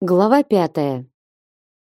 Глава пятая.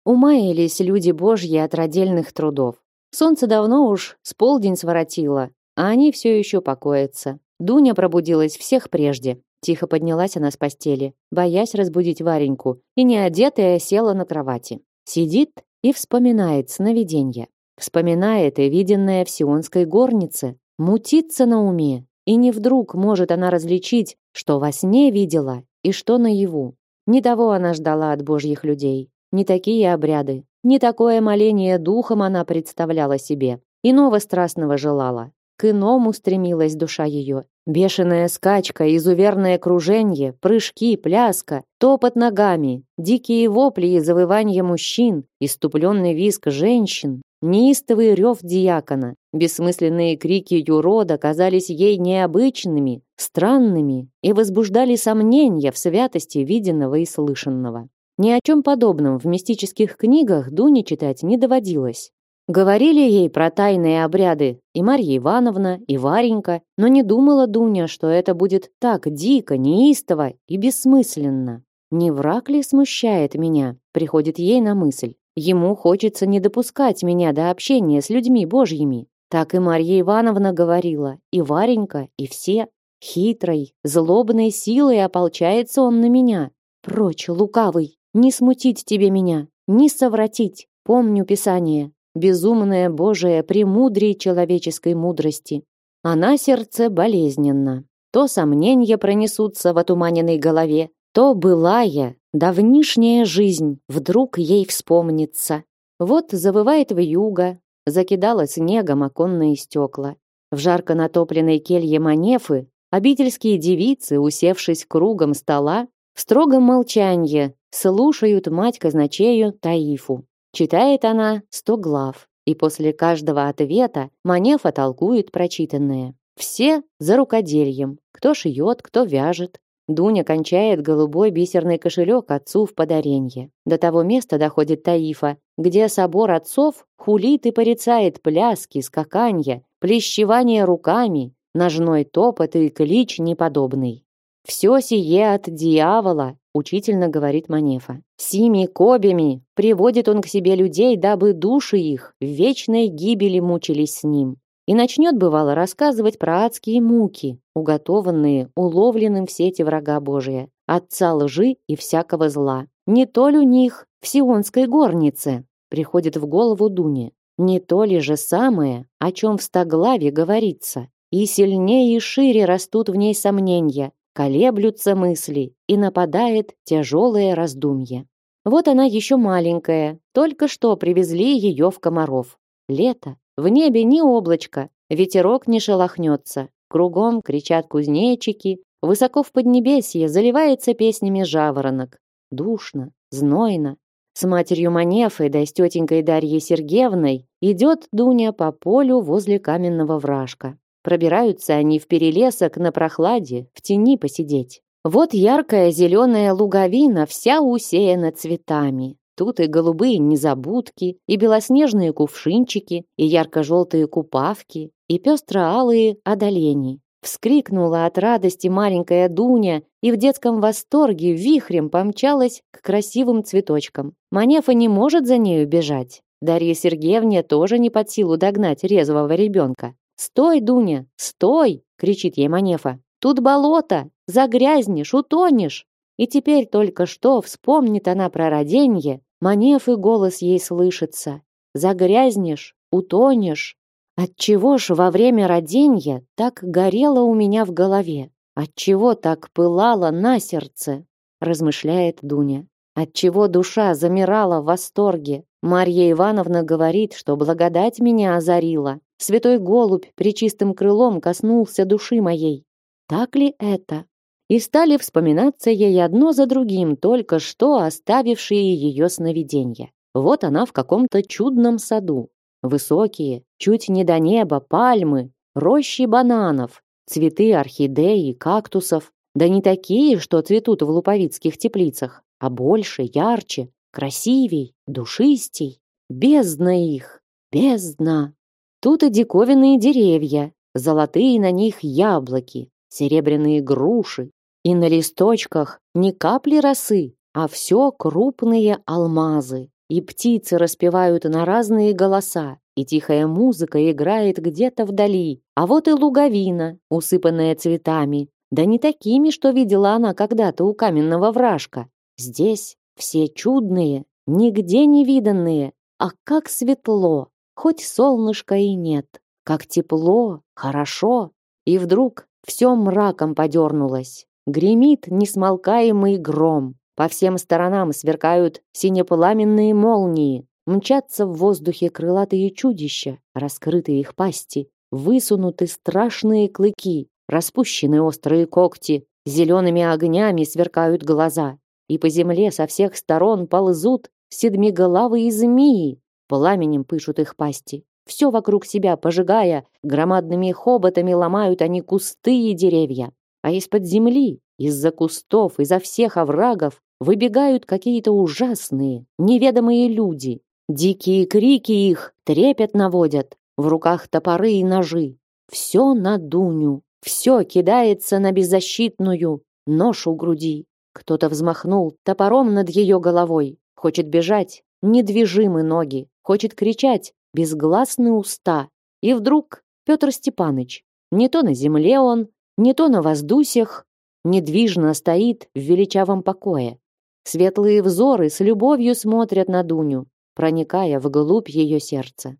Умаялись люди Божьи от родильных трудов. Солнце давно уж с полдень своротило, а они все еще покоятся. Дуня пробудилась всех прежде. Тихо поднялась она с постели, боясь разбудить Вареньку, и не одетая села на кровати. Сидит и вспоминает сновиденье. Вспоминает и виденное в Сионской горнице. Мутится на уме, и не вдруг может она различить, что во сне видела и что наяву. Не того она ждала от божьих людей, не такие обряды, не такое моление духом она представляла себе, иного страстного желала. К иному стремилась душа ее. Бешеная скачка, изуверное круженье, прыжки, пляска, топот ногами, дикие вопли и завывания мужчин, иступленный визг женщин, неистовый рев диакона, бессмысленные крики юрода казались ей необычными, странными и возбуждали сомнения в святости виденного и слышанного. Ни о чем подобном в мистических книгах Дуне читать не доводилось. Говорили ей про тайные обряды и Марья Ивановна, и Варенька, но не думала Дуня, что это будет так дико, неистово и бессмысленно. Не враг ли смущает меня, приходит ей на мысль. Ему хочется не допускать меня до общения с людьми божьими. Так и Марья Ивановна говорила, и Варенька, и все. Хитрой, злобной силой ополчается он на меня. Прочь, лукавый, не смутить тебе меня, не совратить. Помню Писание, безумное Божие премудрей человеческой мудрости. А на сердце болезненно. То сомнения пронесутся в отуманенной голове, то былая, давнишняя жизнь вдруг ей вспомнится. Вот завывает вьюга, закидала снегом оконные стекла. В жарко натопленной келье Манефы Обительские девицы, усевшись кругом стола, в строгом молчании слушают мать казначею Таифу. Читает она сто глав, и после каждого ответа Манефа толкует прочитанное. Все за рукодельем. Кто шьет, кто вяжет. Дуня кончает голубой бисерный кошелек отцу в подаренье. До того места доходит Таифа, где собор отцов хулит и порицает пляски, скаканья, плещевание руками, ножной топот и клич неподобный. «Все сие от дьявола», — учительно говорит Манефа. «Сими кобями приводит он к себе людей, дабы души их в вечной гибели мучились с ним». И начнет, бывало, рассказывать про адские муки, уготованные уловленным в сети врага Божия, отца лжи и всякого зла. Не то ли у них в Сионской горнице, приходит в голову Дуне, не то ли же самое, о чем в стоглаве говорится и сильнее и шире растут в ней сомнения, колеблются мысли и нападает тяжелое раздумье. Вот она еще маленькая, только что привезли ее в Комаров. Лето, в небе ни облачко, ветерок не шелохнется, кругом кричат кузнечики, высоко в поднебесье заливается песнями жаворонок. Душно, знойно. С матерью Манефой да с тетенькой Дарьей Сергеевной идет Дуня по полю возле каменного вражка. Пробираются они в перелесок на прохладе, в тени посидеть. Вот яркая зеленая луговина вся усеяна цветами. Тут и голубые незабудки, и белоснежные кувшинчики, и ярко-желтые купавки, и пестро-алые одолени. Вскрикнула от радости маленькая Дуня и в детском восторге вихрем помчалась к красивым цветочкам. Манефа не может за нею бежать. Дарья Сергеевне тоже не под силу догнать резвого ребенка. «Стой, Дуня, стой!» — кричит ей Манефа. «Тут болото! Загрязнешь, утонешь!» И теперь только что вспомнит она про роденье, Манефы голос ей слышится. «Загрязнешь, утонешь!» Отчего ж во время роденья так горело у меня в голове? Отчего так пылало на сердце? Размышляет Дуня. Отчего душа замирала в восторге? Марья Ивановна говорит, что благодать меня озарила, Святой голубь причистым крылом коснулся души моей. Так ли это? И стали вспоминаться ей одно за другим только что оставившие ее сновидения. Вот она в каком-то чудном саду. Высокие, чуть не до неба, пальмы, рощи бананов, цветы орхидей кактусов. Да не такие, что цветут в луповицких теплицах, а больше, ярче, красивей, душистей. Бездна их, бездна. Тут и диковинные деревья, золотые на них яблоки, серебряные груши, и на листочках не капли росы, а все крупные алмазы. И птицы распевают на разные голоса, и тихая музыка играет где-то вдали. А вот и луговина, усыпанная цветами, да не такими, что видела она когда-то у каменного вражка. Здесь все чудные, нигде не виданные, а как светло, хоть солнышка и нет, как тепло, хорошо. И вдруг все мраком подернулось. Гремит несмолкаемый гром. По всем сторонам сверкают синепламенные молнии. Мчатся в воздухе крылатые чудища, раскрытые их пасти, высунуты страшные клыки, распущены острые когти, зелеными огнями сверкают глаза, и по земле со всех сторон ползут седмиголавые змеи, пламенем пышут их пасти. Все вокруг себя пожигая, громадными хоботами ломают они кусты и деревья. А из-под земли, из-за кустов, изо всех оврагов выбегают какие-то ужасные, неведомые люди. Дикие крики их трепет наводят, в руках топоры и ножи. Все на Дуню, все кидается на беззащитную, нож у груди. Кто-то взмахнул топором над ее головой, хочет бежать, недвижимы ноги, хочет кричать, безгласные уста. И вдруг Петр Степаныч, не то на земле он, не то на воздусях, недвижно стоит в величавом покое. Светлые взоры с любовью смотрят на Дуню, проникая вглубь ее сердца.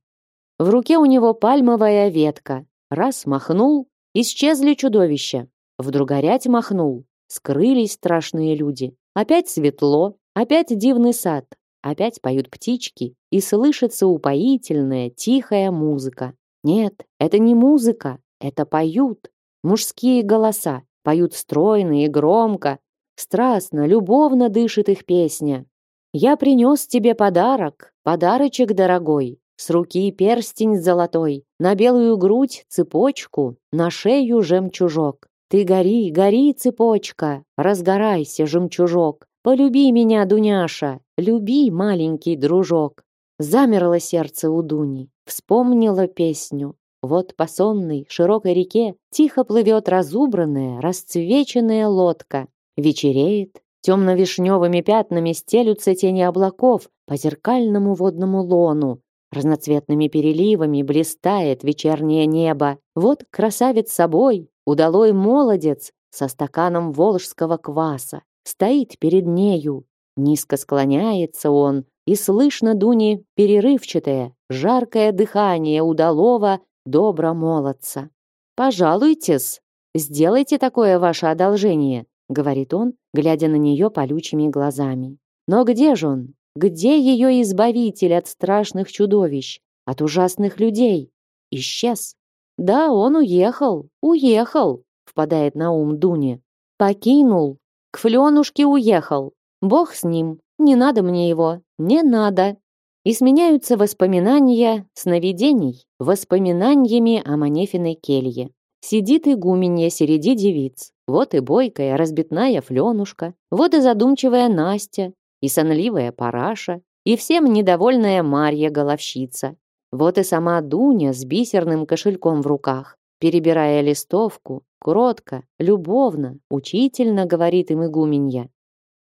В руке у него пальмовая ветка. Раз махнул, исчезли чудовища. Вдруг горять махнул, скрылись страшные люди. Опять светло, опять дивный сад, опять поют птички, и слышится упоительная, тихая музыка. Нет, это не музыка, это поют. Мужские голоса поют стройно и громко, страстно, любовно дышит их песня. Я принес тебе подарок, подарочек дорогой, с руки перстень золотой, на белую грудь цепочку, на шею жемчужок. Ты гори, гори, цепочка, разгорайся, жемчужок. Полюби меня, Дуняша, люби, маленький дружок. Замерло сердце у Дуни, вспомнила песню. Вот по сонной, широкой реке тихо плывет разубранная, расцвеченная лодка. Вечереет, темно-вишневыми пятнами стелются тени облаков по зеркальному водному лону. Разноцветными переливами блистает вечернее небо. Вот красавец собой, удалой молодец со стаканом волжского кваса. Стоит перед нею, низко склоняется он, и слышно Дуне перерывчатое, жаркое дыхание удалого добра молодца. «Пожалуйтесь, сделайте такое ваше одолжение», говорит он, глядя на нее полючими глазами. Но где же он? Где ее избавитель от страшных чудовищ, от ужасных людей? Исчез. Да, он уехал, уехал, впадает на ум Дуне. Покинул, к Фленушке уехал. Бог с ним, не надо мне его, не надо. И сменяются воспоминания сновидений воспоминаниями о Манефиной келье. Сидит игуменья среди девиц. Вот и бойкая, разбитная Фленушка, вот и задумчивая Настя, и сонливая Параша, и всем недовольная Марья-головщица. Вот и сама Дуня с бисерным кошельком в руках, перебирая листовку, кротко, любовно, учительно говорит им игуменья.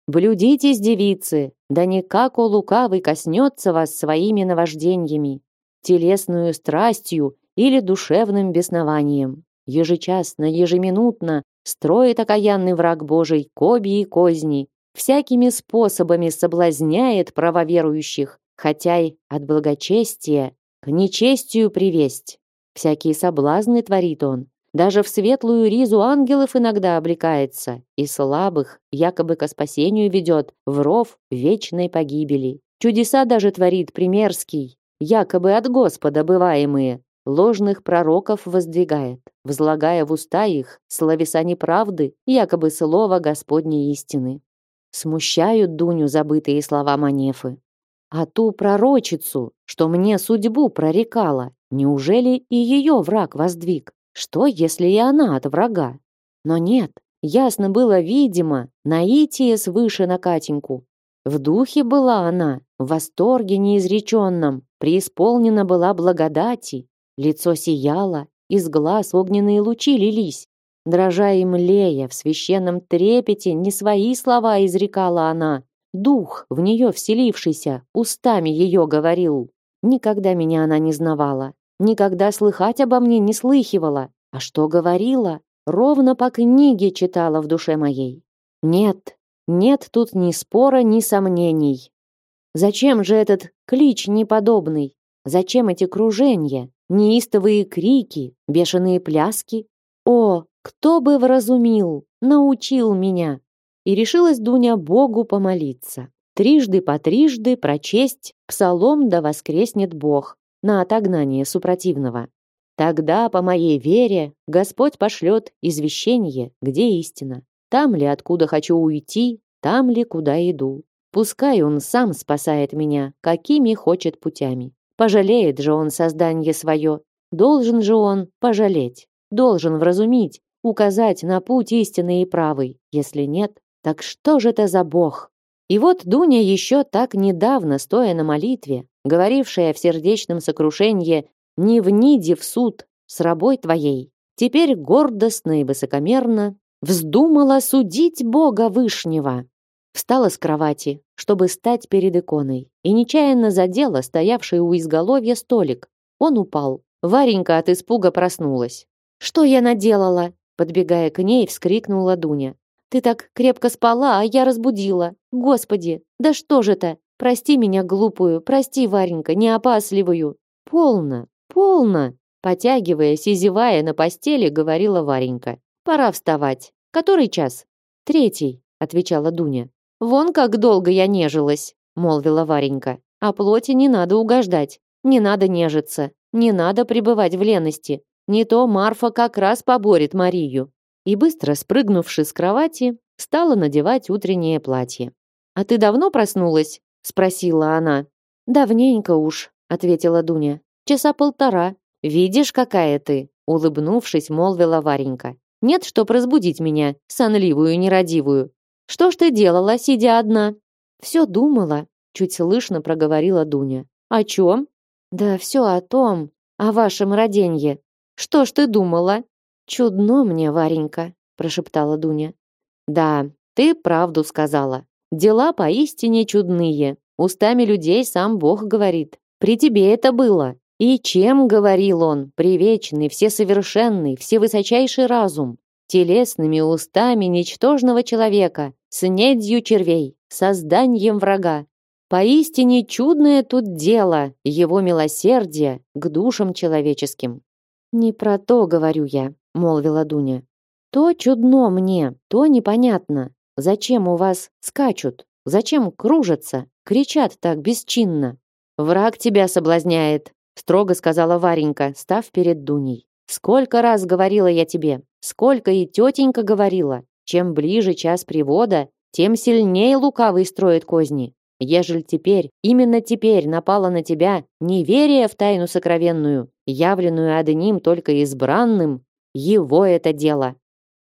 «Блюдитесь, девицы, да никак у лукавый коснется вас своими наваждениями, телесную страстью или душевным беснованием. Ежечасно, ежеминутно строит окаянный враг Божий коби и козни, всякими способами соблазняет правоверующих, хотя и от благочестия к нечестию привесть. Всякие соблазны творит он, даже в светлую ризу ангелов иногда облекается и слабых якобы ко спасению ведет в ров вечной погибели. Чудеса даже творит примерский, якобы от Господа бываемые, ложных пророков воздвигает, возлагая в уста их словеса неправды, якобы слово Господней истины. Смущают Дуню забытые слова Манефы. А ту пророчицу, что мне судьбу прорекала, неужели и ее враг воздвиг? Что, если и она от врага? Но нет, ясно было видимо, наитие свыше на Катеньку. В духе была она, в восторге неизреченном, преисполнена была благодати, лицо сияло, из глаз огненные лучи лились, Дрожа и млея, в священном трепете не свои слова изрекала она, дух, в нее вселившийся, устами ее говорил. Никогда меня она не знавала, никогда слыхать обо мне не слыхивала. А что говорила? Ровно по книге читала в душе моей. Нет, нет тут ни спора, ни сомнений. Зачем же этот клич неподобный? Зачем эти кружения, неистовые крики, бешеные пляски? О, кто бы вразумил, научил меня? И решилась Дуня Богу помолиться. Трижды по трижды прочесть псалом да воскреснет Бог на отогнание супротивного. Тогда, по моей вере, Господь пошлет извещение, где истина. Там ли, откуда хочу уйти, там ли, куда иду. Пускай он сам спасает меня, какими хочет путями. Пожалеет же он создание свое. Должен же он пожалеть. Должен вразумить, указать на путь истинный и правый. Если нет, так что же это за Бог? И вот Дуня еще так недавно, стоя на молитве, говорившая в сердечном сокрушении «Не вниди в суд с рабой твоей», теперь гордостно и высокомерно вздумала судить Бога Вышнего. Встала с кровати, чтобы стать перед иконой, и нечаянно задела стоявший у изголовья столик. Он упал. Варенька от испуга проснулась. «Что я наделала?» Подбегая к ней, вскрикнула Дуня. «Ты так крепко спала, а я разбудила. Господи, да что же это? Прости меня глупую, прости, Варенька, неопасливую». «Полно, полно!» Потягиваясь и зевая на постели, говорила Варенька. «Пора вставать. Который час?» «Третий», — отвечала Дуня. «Вон как долго я нежилась», — молвила Варенька. «А плоти не надо угождать, не надо нежиться, не надо пребывать в лености. Не то Марфа как раз поборет Марию». И быстро спрыгнувши с кровати, стала надевать утреннее платье. «А ты давно проснулась?» — спросила она. «Давненько уж», — ответила Дуня. «Часа полтора. Видишь, какая ты?» — улыбнувшись, молвила Варенька. «Нет, чтоб разбудить меня, сонливую нерадивую. Что ж ты делала, сидя одна? Все думала, чуть слышно проговорила Дуня. О чем? Да все о том, о вашем роденье. Что ж ты думала? Чудно мне, Варенька, прошептала Дуня. Да, ты правду сказала. Дела поистине чудные. Устами людей сам Бог говорит. При тебе это было. И чем говорил он, привечный, всесовершенный, всевысочайший разум? телесными устами ничтожного человека, с недью червей, созданием врага. Поистине чудное тут дело, его милосердие к душам человеческим. Не про то говорю я, молвила Дуня. То чудно мне, то непонятно. Зачем у вас скачут? Зачем кружатся, кричат так бесчинно? Враг тебя соблазняет, строго сказала Варенька, став перед Дуней. Сколько раз говорила я тебе, сколько и тетенька говорила, чем ближе час привода, тем сильнее лукавый строит козни. Ежель теперь, именно теперь напала на тебя неверие в тайну сокровенную, явленную одним только избранным, его это дело.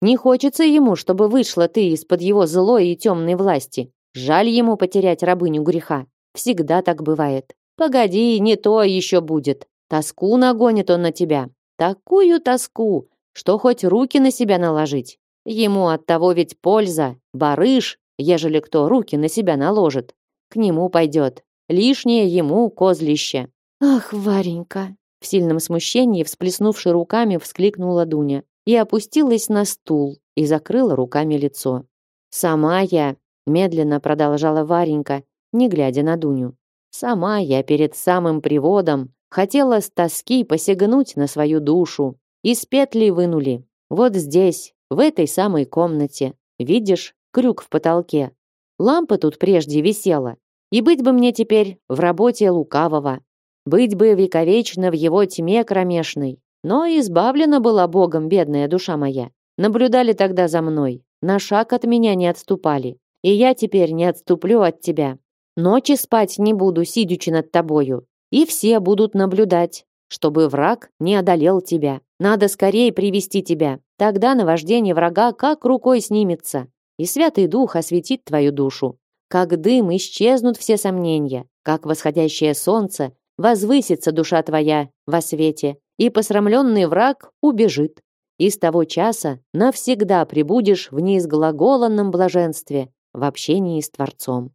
Не хочется ему, чтобы вышла ты из-под его злой и темной власти. Жаль ему потерять рабыню греха. Всегда так бывает. Погоди, не то еще будет. Тоску нагонит он на тебя. Такую тоску, что хоть руки на себя наложить. Ему от того ведь польза, барыш, ежели кто руки на себя наложит. К нему пойдет. Лишнее ему козлище. Ах, Варенька, в сильном смущении, всплеснувши руками, вскликнула Дуня и опустилась на стул и закрыла руками лицо. Сама я, медленно продолжала Варенька, не глядя на Дуню. Сама я перед самым приводом Хотела с тоски посягнуть на свою душу. Из петли вынули. Вот здесь, в этой самой комнате. Видишь, крюк в потолке. Лампа тут прежде висела. И быть бы мне теперь в работе лукавого. Быть бы вековечно в его тьме кромешной. Но избавлена была Богом бедная душа моя. Наблюдали тогда за мной. На шаг от меня не отступали. И я теперь не отступлю от тебя. Ночи спать не буду, сидячи над тобою. И все будут наблюдать, чтобы враг не одолел тебя. Надо скорее привести тебя. Тогда наваждение врага как рукой снимется, и Святый Дух осветит твою душу. Как дым исчезнут все сомнения, как восходящее солнце возвысится душа твоя во свете, и посрамленный враг убежит. И с того часа навсегда пребудешь в неизглаголанном блаженстве, в общении с Творцом.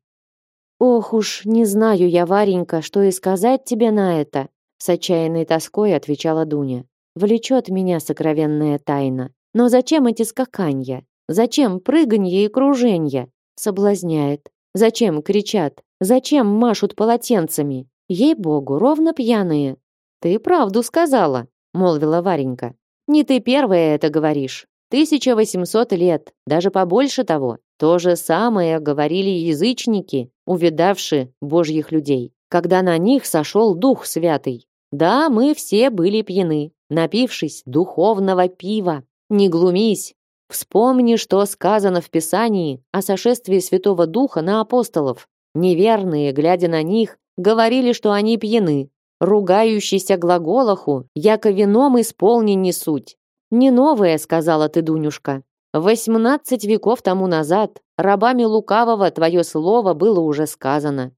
Ох уж, не знаю я, Варенька, что и сказать тебе на это, с отчаянной тоской отвечала Дуня. Влечет меня сокровенная тайна. Но зачем эти скаканья? Зачем прыганье и круженья? Соблазняет. Зачем кричат? Зачем машут полотенцами? Ей-богу, ровно пьяные. Ты правду сказала, молвила Варенька. Не ты первая это говоришь. 1800 лет, даже побольше того. То же самое говорили язычники, увидавшие божьих людей, когда на них сошел Дух Святый. Да, мы все были пьяны, напившись духовного пива. Не глумись. Вспомни, что сказано в Писании о сошествии Святого Духа на апостолов. Неверные, глядя на них, говорили, что они пьяны. Ругающийся глаголоху, яко вином исполнен не суть. Не новое, сказала ты, Дунюшка, Восемнадцать веков тому назад рабами лукавого твое слово было уже сказано.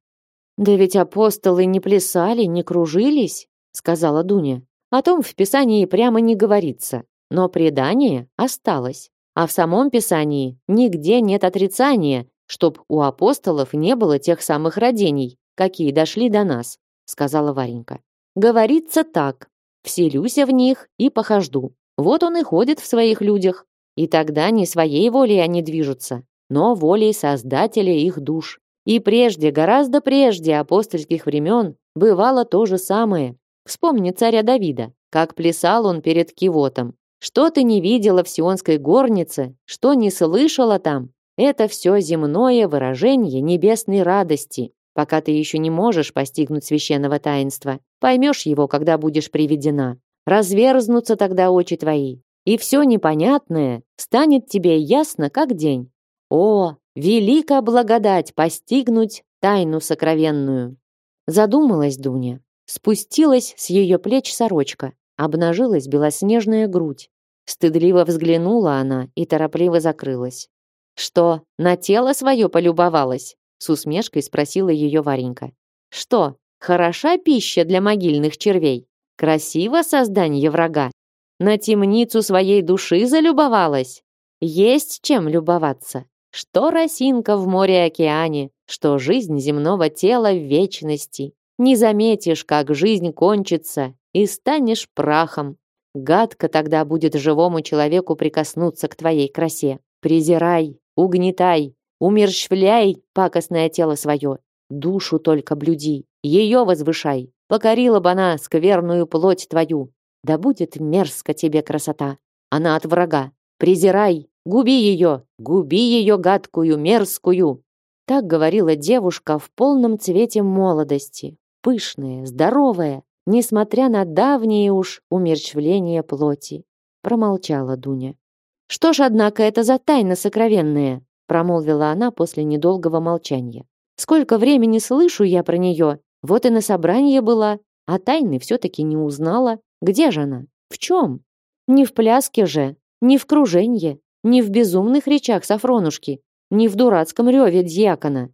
Да ведь апостолы не плясали, не кружились, сказала Дуня. О том в Писании прямо не говорится, но предание осталось. А в самом Писании нигде нет отрицания, чтоб у апостолов не было тех самых родений, какие дошли до нас, сказала Варенька. Говорится так: вселюся в них и похожду. Вот он и ходит в своих людях, и тогда не своей волей они движутся, но волей Создателя их душ. И прежде, гораздо прежде апостольских времен, бывало то же самое. Вспомни царя Давида, как плясал он перед Кивотом. Что ты не видела в Сионской горнице, что не слышала там, это все земное выражение небесной радости, пока ты еще не можешь постигнуть священного таинства. Поймешь его, когда будешь приведена. Разверзнутся тогда очи твои, и все непонятное станет тебе ясно как день. О, велика благодать постигнуть тайну сокровенную. Задумалась Дуня. Спустилась с ее плеч сорочка, обнажилась белоснежная грудь. Стыдливо взглянула она и торопливо закрылась. Что, на тело свое полюбовалась? С усмешкой спросила ее Варенька. Что, хороша пища для могильных червей? Красиво создание врага? На темницу своей души залюбовалась? Есть чем любоваться. Что росинка в море-океане, что жизнь земного тела в вечности. Не заметишь, как жизнь кончится, и станешь прахом. Гадко тогда будет живому человеку прикоснуться к твоей красе. Презирай, угнетай, умерщвляй пакостное тело свое. Душу только блюди, ее возвышай. Покорила бы она скверную плоть твою, да будет мерзко тебе красота. Она от врага. Презирай, губи ее, губи ее гадкую, мерзкую. Так говорила девушка в полном цвете молодости, пышная, здоровая, несмотря на давнее уж умерщвление плоти. Промолчала Дуня. Что ж, однако, это за тайна сокровенная, промолвила она после недолгого молчания. Сколько времени слышу я про нее, вот и на собрании была, а тайны все-таки не узнала. Где же она? В чем? Не в пляске же, не в круженье, не в безумных речах Сафронушки, не в дурацком реве дьякона.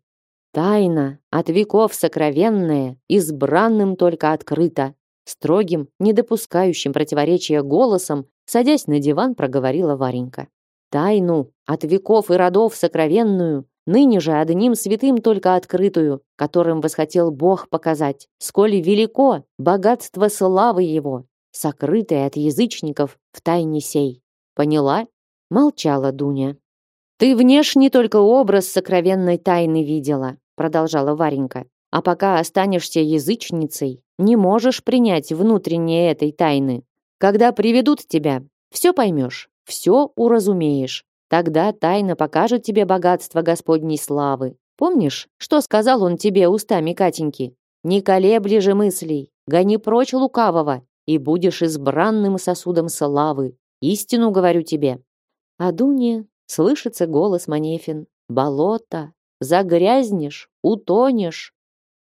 Тайна, от веков сокровенная, избранным только открыта. Строгим, не допускающим противоречия голосом, садясь на диван, проговорила Варенька. Тайну, от веков и родов сокровенную, ныне же одним святым только открытую, которым восхотел Бог показать, сколь велико богатство славы его, сокрытое от язычников в тайне сей. Поняла? Молчала Дуня. Ты внешне только образ сокровенной тайны видела, продолжала Варенька. А пока останешься язычницей, не можешь принять внутреннее этой тайны. Когда приведут тебя, все поймешь, все уразумеешь. Тогда тайна покажет тебе богатство Господней славы. Помнишь, что сказал он тебе устами Катеньки? Не колебли же мыслей, гони прочь лукавого, и будешь избранным сосудом славы. Истину говорю тебе. А Дуне слышится голос Манефин. Болото, загрязнешь, утонешь.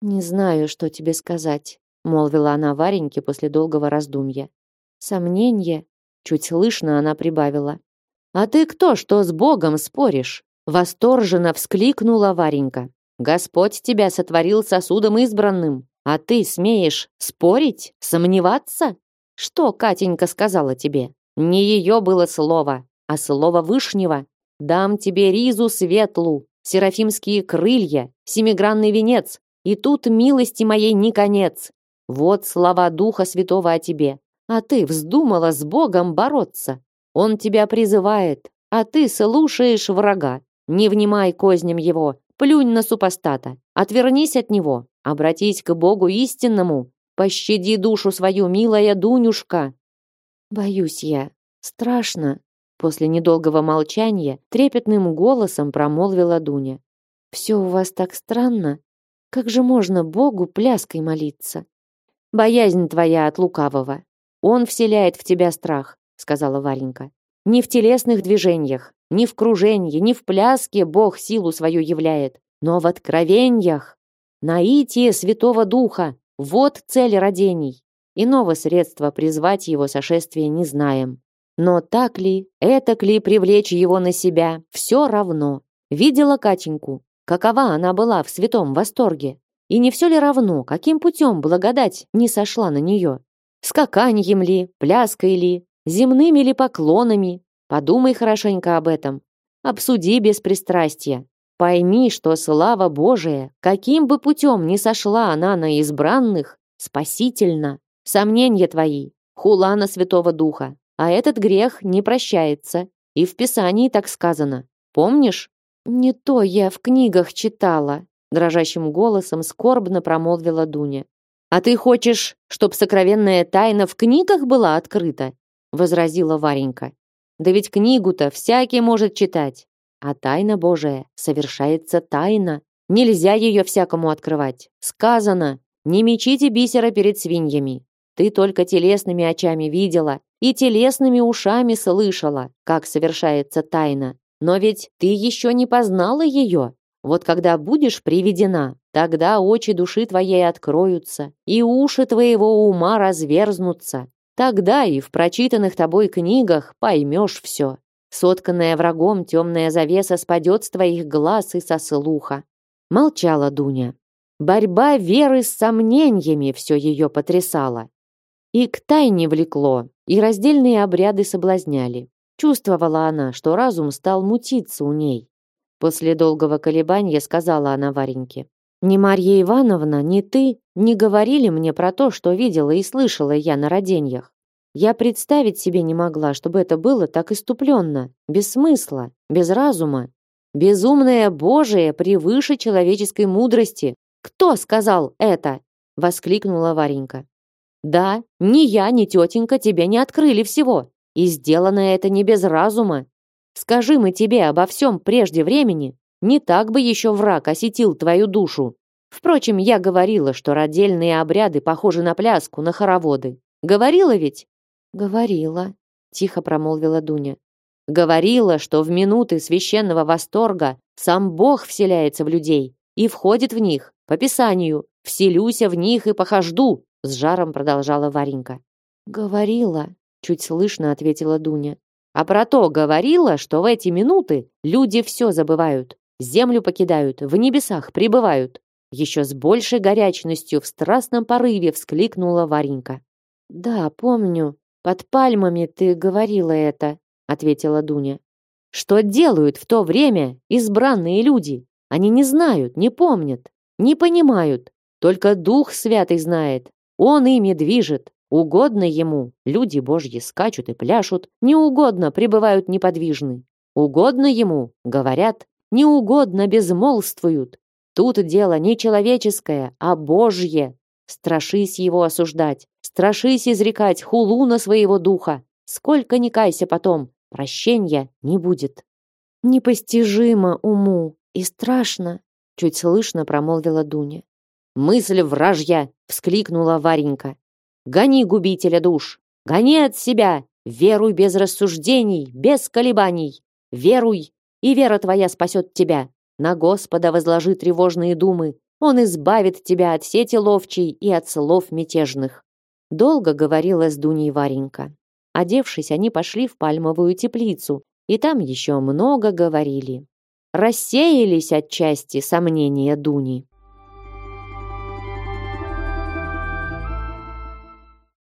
Не знаю, что тебе сказать, молвила она Вареньке после долгого раздумья. Сомнение, чуть слышно она прибавила. А ты кто, что с Богом споришь? Восторженно вскликнула Варенька. Господь тебя сотворил сосудом избранным, а ты смеешь спорить, сомневаться? Что Катенька сказала тебе? Не ее было слово, а слово Вышнего. Дам тебе ризу светлу, серафимские крылья, семигранный венец, и тут милости моей не конец. Вот слова Духа Святого о тебе. А ты вздумала с Богом бороться. Он тебя призывает, а ты слушаешь врага. Не внимай козням его, плюнь на супостата, отвернись от него, обратись к Богу истинному, пощади душу свою, милая Дунюшка. Боюсь я, страшно, после недолгого молчания трепетным голосом промолвила Дуня. Все у вас так странно. Как же можно Богу пляской молиться? Боязнь твоя от лукавого. Он вселяет в тебя страх, сказала Варенька. Не в телесных движениях, не в кружении, не в пляске Бог силу свою являет, но в откровениях. Наитие Святого Духа — вот цель родений. Иного средства призвать его сошествие не знаем. Но так ли, это ли привлечь его на себя, все равно. Видела Катеньку, какова она была в святом восторге. И не все ли равно, каким путем благодать не сошла на нее? Скаканьем ли, пляской ли, земными ли поклонами? Подумай хорошенько об этом. Обсуди без пристрастия. Пойми, что слава Божия, каким бы путем ни сошла она на избранных, спасительно. Сомнения твои, хула на Святого Духа, а этот грех не прощается. И в Писании так сказано. Помнишь? Не то я в книгах читала, дрожащим голосом скорбно промолвила Дуня. А ты хочешь, чтоб сокровенная тайна в книгах была открыта? возразила Варенька. Да ведь книгу-то всякий может читать, а тайна Божия совершается тайно. Нельзя ее всякому открывать. Сказано: "Не мечите бисера перед свиньями". Ты только телесными очами видела и телесными ушами слышала, как совершается тайна. Но ведь ты еще не познала ее. Вот когда будешь приведена, тогда очи души твоей откроются, и уши твоего ума разверзнутся. Тогда и в прочитанных тобой книгах поймешь все. Сотканная врагом темная завеса спадет с твоих глаз и со слуха. Молчала Дуня. Борьба веры с сомнениями все ее потрясала. И к тайне влекло, и раздельные обряды соблазняли. Чувствовала она, что разум стал мутиться у ней. После долгого колебания сказала она Вареньке. «Ни Марья Ивановна, ни ты не говорили мне про то, что видела и слышала я на роденьях. Я представить себе не могла, чтобы это было так иступленно, без смысла, без разума. Безумное Божие превыше человеческой мудрости. Кто сказал это?» — воскликнула Варенька. «Да, ни я, ни тетенька тебе не открыли всего, и сделано это не без разума. Скажи мы тебе обо всем прежде времени, не так бы еще враг осетил твою душу. Впрочем, я говорила, что родельные обряды похожи на пляску, на хороводы. Говорила ведь? Говорила, тихо промолвила Дуня. Говорила, что в минуты священного восторга сам Бог вселяется в людей и входит в них, по Писанию, вселюся в них и похожду, с жаром продолжала Варенька. Говорила, чуть слышно ответила Дуня. А про то говорила, что в эти минуты люди все забывают, землю покидают, в небесах пребывают. Еще с большей горячностью в страстном порыве вскликнула Варенька. «Да, помню. Под пальмами ты говорила это», — ответила Дуня. «Что делают в то время избранные люди? Они не знают, не помнят, не понимают. Только Дух Святый знает. Он ими движет. Угодно ему, люди божьи скачут и пляшут, неугодно пребывают неподвижны. Угодно ему, говорят, неугодно безмолвствуют. Тут дело не человеческое, а божье. Страшись его осуждать, страшись изрекать хулу на своего духа. Сколько ни кайся потом, прощения не будет. Непостижимо уму и страшно, чуть слышно промолвила Дуня. Мысль вражья, вскликнула Варенька. Гони губителя душ, гони от себя, веруй без рассуждений, без колебаний. Веруй, и вера твоя спасет тебя. На Господа возложи тревожные думы, Он избавит тебя от сети ловчей и от слов мятежных. Долго говорила с Дуней Варенька. Одевшись, они пошли в пальмовую теплицу, и там еще много говорили. Рассеялись отчасти сомнения Дуни.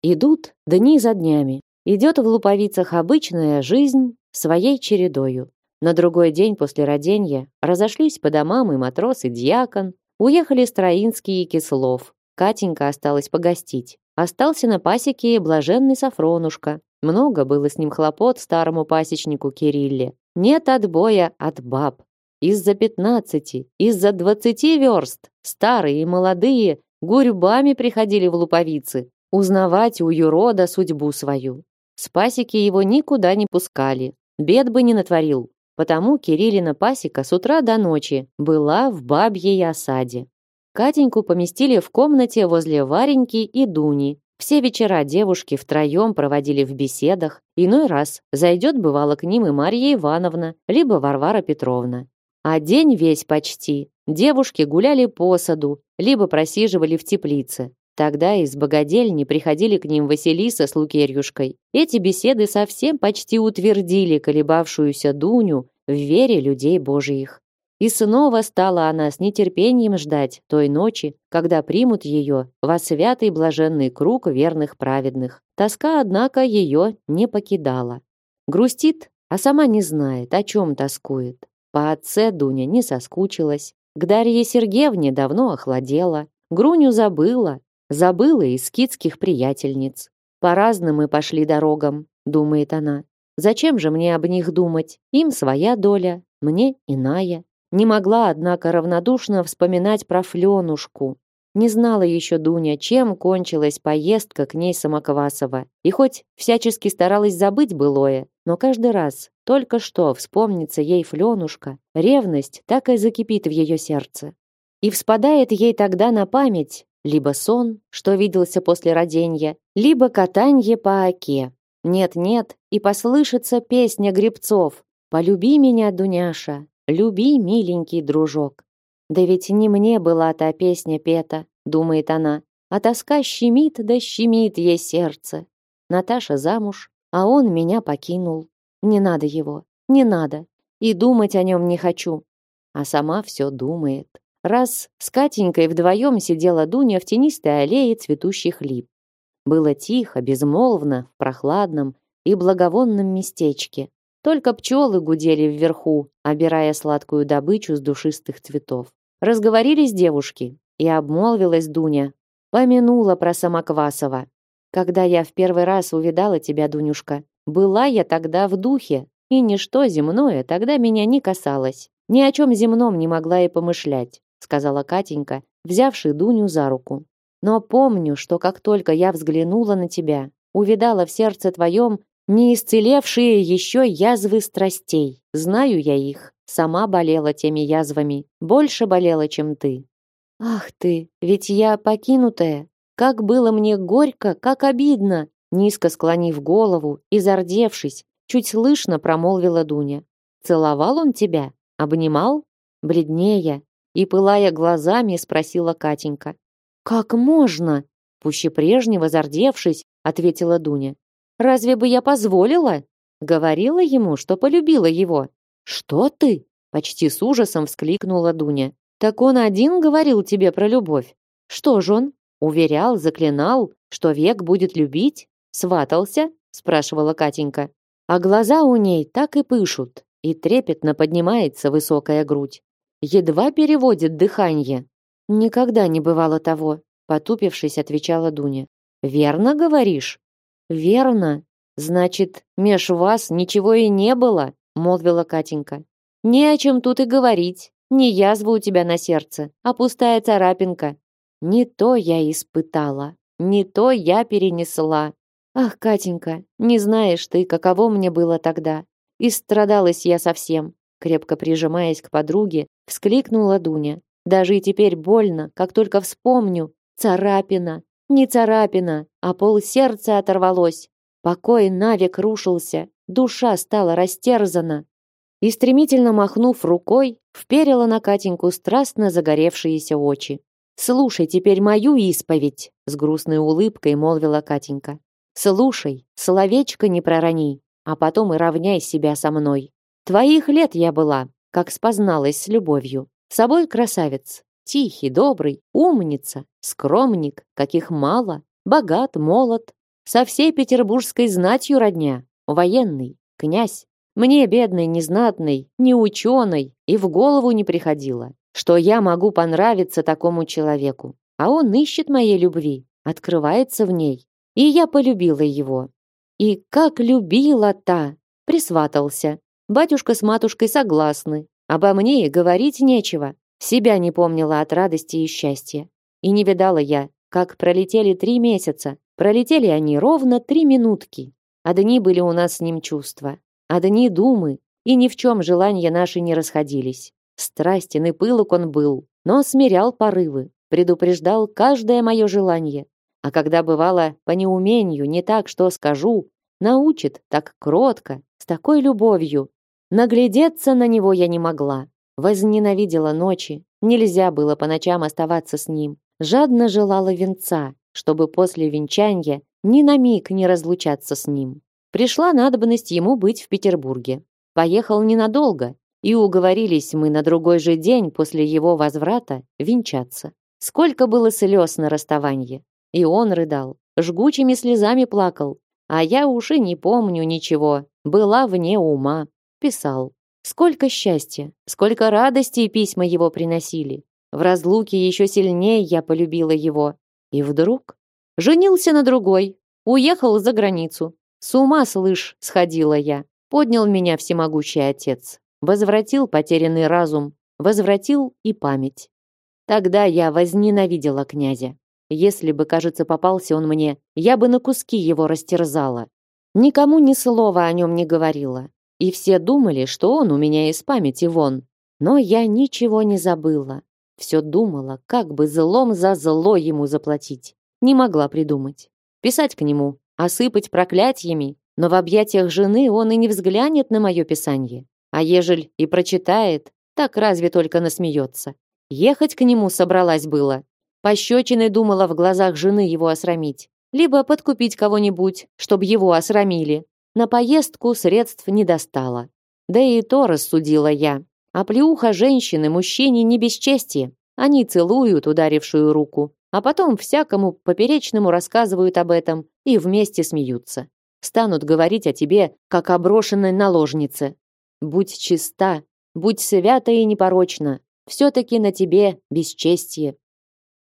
Идут дни за днями. Идет в луповицах обычная жизнь своей чередою. На другой день после родения разошлись по домам и матрос, и дьякон. Уехали Строинский и Кислов. Катенька осталась погостить. Остался на пасеке блаженный Сафронушка. Много было с ним хлопот старому пасечнику Кирилле. Нет отбоя от баб. Из-за пятнадцати, из-за двадцати верст, старые и молодые, гурьбами приходили в луповицы, узнавать у юрода судьбу свою. С пасеки его никуда не пускали, бед бы не натворил, потому Кириллина пасека с утра до ночи была в бабьей осаде. Катеньку поместили в комнате возле Вареньки и Дуни. Все вечера девушки втроем проводили в беседах, иной раз зайдет бывало к ним и Марья Ивановна, либо Варвара Петровна. А день весь почти девушки гуляли по саду, либо просиживали в теплице. Тогда из богадельни приходили к ним Василиса с Лукерьюшкой. Эти беседы совсем почти утвердили колебавшуюся Дуню в вере людей божиих. И снова стала она с нетерпением ждать той ночи, когда примут ее во святый блаженный круг верных праведных. Тоска, однако, ее не покидала. Грустит, а сама не знает, о чем тоскует. По отце Дуня не соскучилась, к Дарье Сергеевне давно охладела, Груню забыла, Забыла из скидских приятельниц. По-разному мы пошли дорогам, думает она. Зачем же мне об них думать? Им своя доля, мне иная. Не могла, однако, равнодушно вспоминать про Фленушку. Не знала еще Дуня, чем кончилась поездка к ней Самоквасова. И хоть всячески старалась забыть былое, но каждый раз, только что вспомнится ей Фленушка, ревность так и закипит в ее сердце. И вспадает ей тогда на память либо сон, что виделся после роденья, либо катанье по оке. Нет-нет, и послышится песня грибцов. «Полюби меня, Дуняша, люби, миленький дружок». Да ведь не мне была та песня пета, думает она, а тоска щемит да щемит ей сердце. Наташа замуж, а он меня покинул. Не надо его, не надо. И думать о нем не хочу. А сама все думает. Раз с Катенькой вдвоем сидела Дуня в тенистой аллее цветущих лип. Было тихо, безмолвно, в прохладном и благовонном местечке. Только пчелы гудели вверху, обирая сладкую добычу с душистых цветов. Разговорились девушки, и обмолвилась Дуня. Помянула про Самоквасова. Когда я в первый раз увидала тебя, Дунюшка, была я тогда в духе, и ничто земное тогда меня не касалось. Ни о чем земном не могла и помышлять сказала Катенька, взявши Дуню за руку. Но помню, что как только я взглянула на тебя, увидала в сердце твоем не исцелевшие еще язвы страстей. Знаю я их, сама болела теми язвами, больше болела, чем ты. Ах ты, ведь я покинутая. Как было мне горько, как обидно, низко склонив голову и зардевшись, чуть слышно промолвила Дуня. Целовал он тебя? Обнимал? Бледнее, и, пылая глазами, спросила Катенька. «Как можно?» Пуще прежнего, зардевшись, ответила Дуня. «Разве бы я позволила?» Говорила ему, что полюбила его. «Что ты?» Почти с ужасом вскликнула Дуня. «Так он один говорил тебе про любовь? Что ж он? Уверял, заклинал, что век будет любить? Сватался?» спрашивала Катенька. А глаза у ней так и пышут, и трепетно поднимается высокая грудь едва переводит дыхание. Никогда не бывало того, потупившись, отвечала Дуня. Верно говоришь? Верно. Значит, меж вас ничего и не было, молвила Катенька. Не о чем тут и говорить. Не язва у тебя на сердце, а пустая царапинка. Не то я испытала, не то я перенесла. Ах, Катенька, не знаешь ты, каково мне было тогда. И страдалась я совсем крепко прижимаясь к подруге, вскликнула Дуня. Даже и теперь больно, как только вспомню. Царапина, не царапина, а пол сердца оторвалось. Покой навек рушился, душа стала растерзана. И стремительно махнув рукой, вперила на Катеньку страстно загоревшиеся очи. «Слушай теперь мою исповедь», — с грустной улыбкой молвила Катенька. «Слушай, словечко не пророни, а потом и равняй себя со мной. Твоих лет я была, как спозналась с любовью. Собой красавец, тихий, добрый, умница, скромник, каких мало, богат, молод, со всей петербургской знатью родня, военный, князь. Мне, бедной, незнатной, не ученой, и в голову не приходило, что я могу понравиться такому человеку. А он ищет моей любви, открывается в ней. И я полюбила его. И как любила-то! Присватался. Батюшка с матушкой согласны. Обо мне и говорить нечего. Себя не помнила от радости и счастья. И не видала я, как пролетели три месяца. Пролетели они ровно три минутки. Одни были у нас с ним чувства, одни думы, и ни в чем желания наши не расходились. Страстен и пылок он был, но смирял порывы, предупреждал каждое мое желание. А когда бывало по неумению, не так, что скажу, научит так кротко, с такой любовью. Наглядеться на него я не могла. Возненавидела ночи, нельзя было по ночам оставаться с ним. Жадно желала венца, чтобы после венчания ни на миг не разлучаться с ним. Пришла надобность ему быть в Петербурге. Поехал ненадолго, и уговорились мы на другой же день после его возврата венчаться. Сколько было слез на расставании. И он рыдал, жгучими слезами плакал. А я уже не помню ничего, была вне ума. Писал. Сколько счастья, сколько радости и письма его приносили. В разлуке еще сильнее я полюбила его. И вдруг Женился на другой, уехал за границу. С ума, слышь, сходила я. Поднял меня всемогущий отец. Возвратил потерянный разум, возвратил и память. Тогда я возненавидела князя. Если бы, кажется, попался он мне, я бы на куски его растерзала. Никому ни слова о нем не говорила. И все думали, что он у меня из памяти вон. Но я ничего не забыла. Все думала, как бы злом за зло ему заплатить не могла придумать. Писать к нему, осыпать проклятиями, но в объятиях жены он и не взглянет на мое писание. А ежель и прочитает, так разве только насмеется. Ехать к нему собралась было. Пощечиной думала в глазах жены его осрамить. Либо подкупить кого-нибудь, чтобы его осрамили. На поездку средств не достала. Да и то рассудила я. А плюха женщины мужчине не бесчестие. Они целуют ударившую руку, а потом всякому поперечному рассказывают об этом и вместе смеются. Станут говорить о тебе, как о брошенной наложнице. Будь чиста, будь свята и непорочна, все-таки на тебе бесчестие.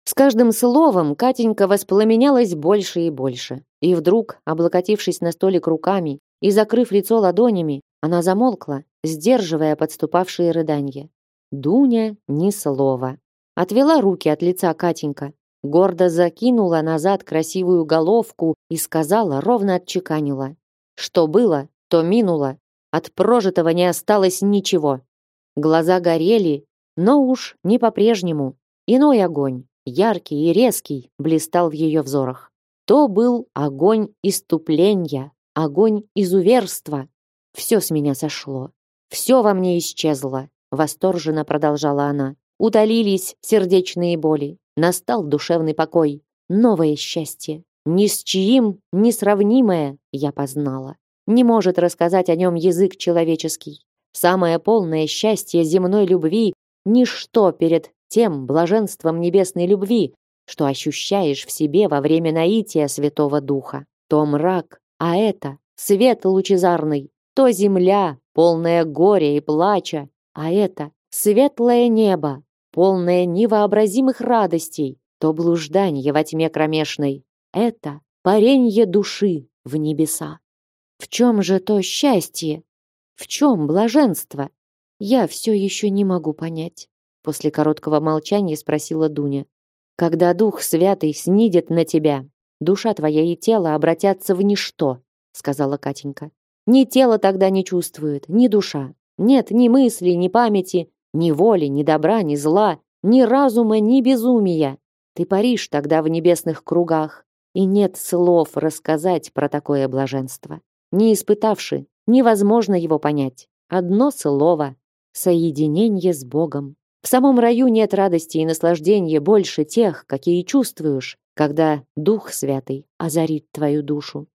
С каждым словом Катенька воспламенялась больше и больше. И вдруг, облокотившись на столик руками и закрыв лицо ладонями, она замолкла, сдерживая подступавшие рыдания. Дуня ни слова. Отвела руки от лица Катенька, гордо закинула назад красивую головку и сказала, ровно отчеканила. Что было, то минуло. От прожитого не осталось ничего. Глаза горели, но уж не по-прежнему. Иной огонь, яркий и резкий, блистал в ее взорах. То был огонь иступления, огонь изуверства. Все с меня сошло. Все во мне исчезло, восторженно продолжала она. Утолились сердечные боли, Настал душевный покой, новое счастье. Ни с чьим, несравнимое, я познала. Не может рассказать о нем язык человеческий. Самое полное счастье земной любви – ничто перед тем блаженством небесной любви, что ощущаешь в себе во время наития Святого Духа. То мрак, а это свет лучезарный, то земля, полная горя и плача, а это светлое небо, полное невообразимых радостей, то блуждание во тьме кромешной. Это паренье души в небеса. В чем же то счастье? В чем блаженство? Я все еще не могу понять. После короткого молчания спросила Дуня. Когда Дух Святый снидет на тебя, душа твоя и тело обратятся в ничто, сказала Катенька. Ни тело тогда не чувствует, ни душа. Нет ни мысли, ни памяти, ни воли, ни добра, ни зла, ни разума, ни безумия. Ты паришь тогда в небесных кругах, и нет слов рассказать про такое блаженство. Не испытавши, невозможно его понять. Одно слово — соединение с Богом. В самом раю нет радости и наслаждения больше тех, какие чувствуешь, когда Дух Святый озарит твою душу.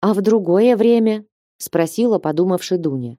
А в другое время, спросила, подумавши Дуня.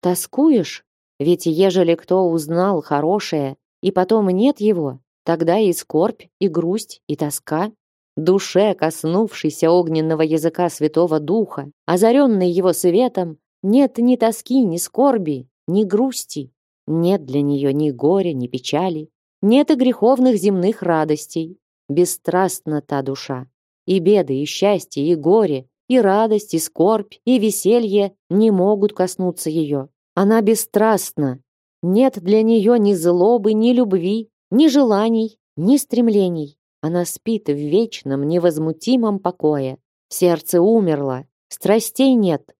Тоскуешь? Ведь ежели кто узнал хорошее, и потом нет его, тогда и скорбь, и грусть, и тоска. Душе, коснувшейся огненного языка Святого Духа, озаренной его светом, Нет ни тоски, ни скорби, ни грусти. Нет для нее ни горя, ни печали. Нет и греховных земных радостей. Бесстрастна та душа. И беды, и счастье, и горе, и радость, и скорбь, и веселье не могут коснуться ее. Она бесстрастна. Нет для нее ни злобы, ни любви, ни желаний, ни стремлений. Она спит в вечном, невозмутимом покое. Сердце умерло, страстей нет.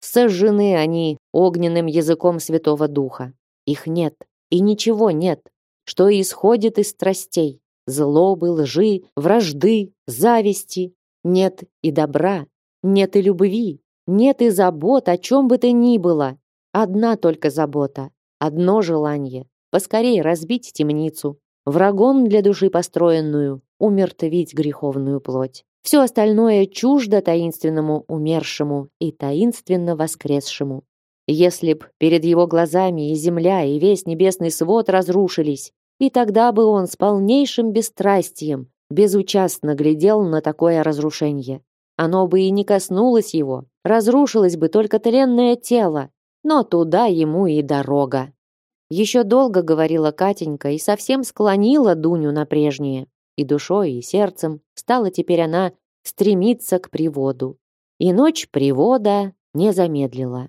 Сожжены они огненным языком Святого Духа. Их нет, и ничего нет, что исходит из страстей. Злобы, лжи, вражды, зависти. Нет и добра, нет и любви, нет и забот о чем бы то ни было. Одна только забота, одно желание — поскорее разбить темницу, врагом для души построенную, умертвить греховную плоть. Все остальное чуждо таинственному умершему и таинственно воскресшему. Если б перед его глазами и земля, и весь небесный свод разрушились, и тогда бы он с полнейшим бесстрастием безучастно глядел на такое разрушение. Оно бы и не коснулось его, разрушилось бы только тленное тело, но туда ему и дорога. Еще долго говорила Катенька и совсем склонила Дуню на прежнее. И душой, и сердцем стала теперь она стремиться к приводу. И ночь привода не замедлила.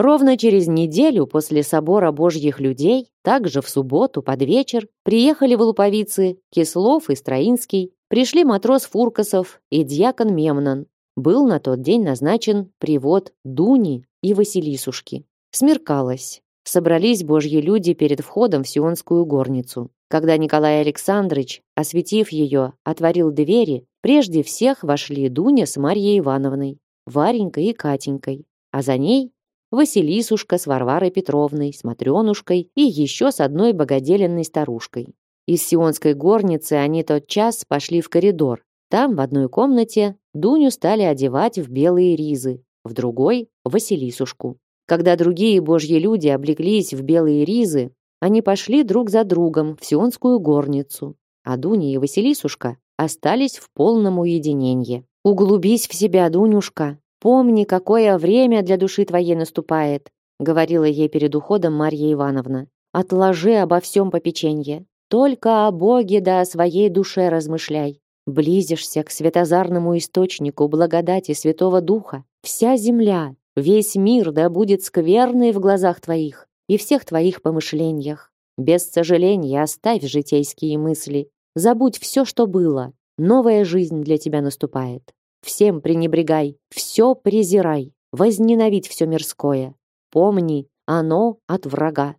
Ровно через неделю после собора Божьих людей, также в субботу под вечер, приехали в Луповицы Кислов и Строинский, пришли матрос Фуркасов и дьякон Мемнан, был на тот день назначен привод Дуни и Василисушки. Смеркалось. Собрались божьи люди перед входом в Сионскую горницу. Когда Николай Александрович, осветив ее, отворил двери, прежде всех вошли Дуня с Марьей Ивановной, Варенькой и Катенькой, а за ней Василисушка с Варварой Петровной, с Матренушкой и еще с одной богоделенной старушкой. Из Сионской горницы они тот час пошли в коридор. Там, в одной комнате, Дуню стали одевать в белые ризы, в другой — Василисушку. Когда другие божьи люди облеклись в белые ризы, они пошли друг за другом в Сионскую горницу, а Дуня и Василисушка остались в полном уединении. «Углубись в себя, Дунюшка, помни, какое время для души твоей наступает», говорила ей перед уходом Марья Ивановна. «Отложи обо всем попеченье, только о Боге да о своей душе размышляй. Близишься к светозарному источнику благодати Святого Духа. Вся земля, весь мир да будет скверный в глазах твоих и всех твоих помышлениях. Без сожаления оставь житейские мысли. Забудь все, что было. Новая жизнь для тебя наступает. Всем пренебрегай, все презирай, возненавидь все мирское. Помни, оно от врага.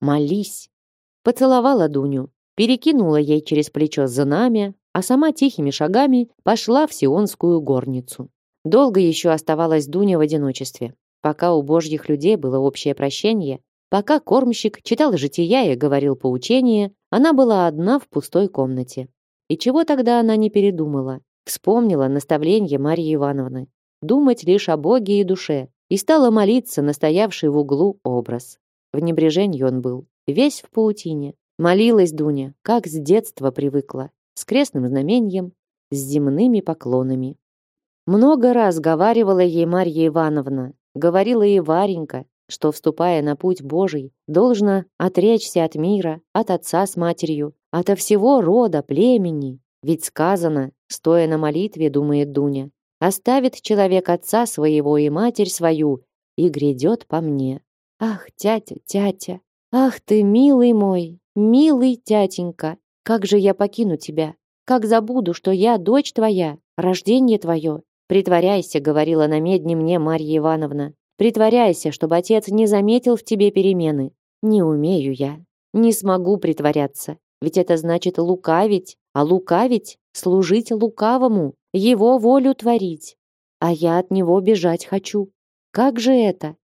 Молись. Поцеловала Дуню, перекинула ей через плечо знамя, а сама тихими шагами пошла в Сионскую горницу. Долго еще оставалась Дуня в одиночестве. Пока у божьих людей было общее прощение, пока кормщик читал жития и говорил поучения, она была одна в пустой комнате. И чего тогда она не передумала? Вспомнила наставление Марьи Ивановны. Думать лишь о Боге и душе. И стала молиться настоявший в углу образ. В небрежении он был, весь в паутине. Молилась Дуня, как с детства привыкла с крестным знамением, с земными поклонами. Много раз говаривала ей Марья Ивановна, говорила и Варенька, что, вступая на путь Божий, должна отречься от мира, от отца с матерью, ото всего рода, племени. Ведь сказано, стоя на молитве, думает Дуня, оставит человек отца своего и матерь свою и грядет по мне. Ах, тятя, тятя, ах ты, милый мой, милый тятенька, как же я покину тебя? Как забуду, что я дочь твоя, рождение твое? Притворяйся, говорила на медне мне Марья Ивановна. Притворяйся, чтобы отец не заметил в тебе перемены. Не умею я. Не смогу притворяться. Ведь это значит лукавить, а лукавить — служить лукавому, его волю творить. А я от него бежать хочу. Как же это?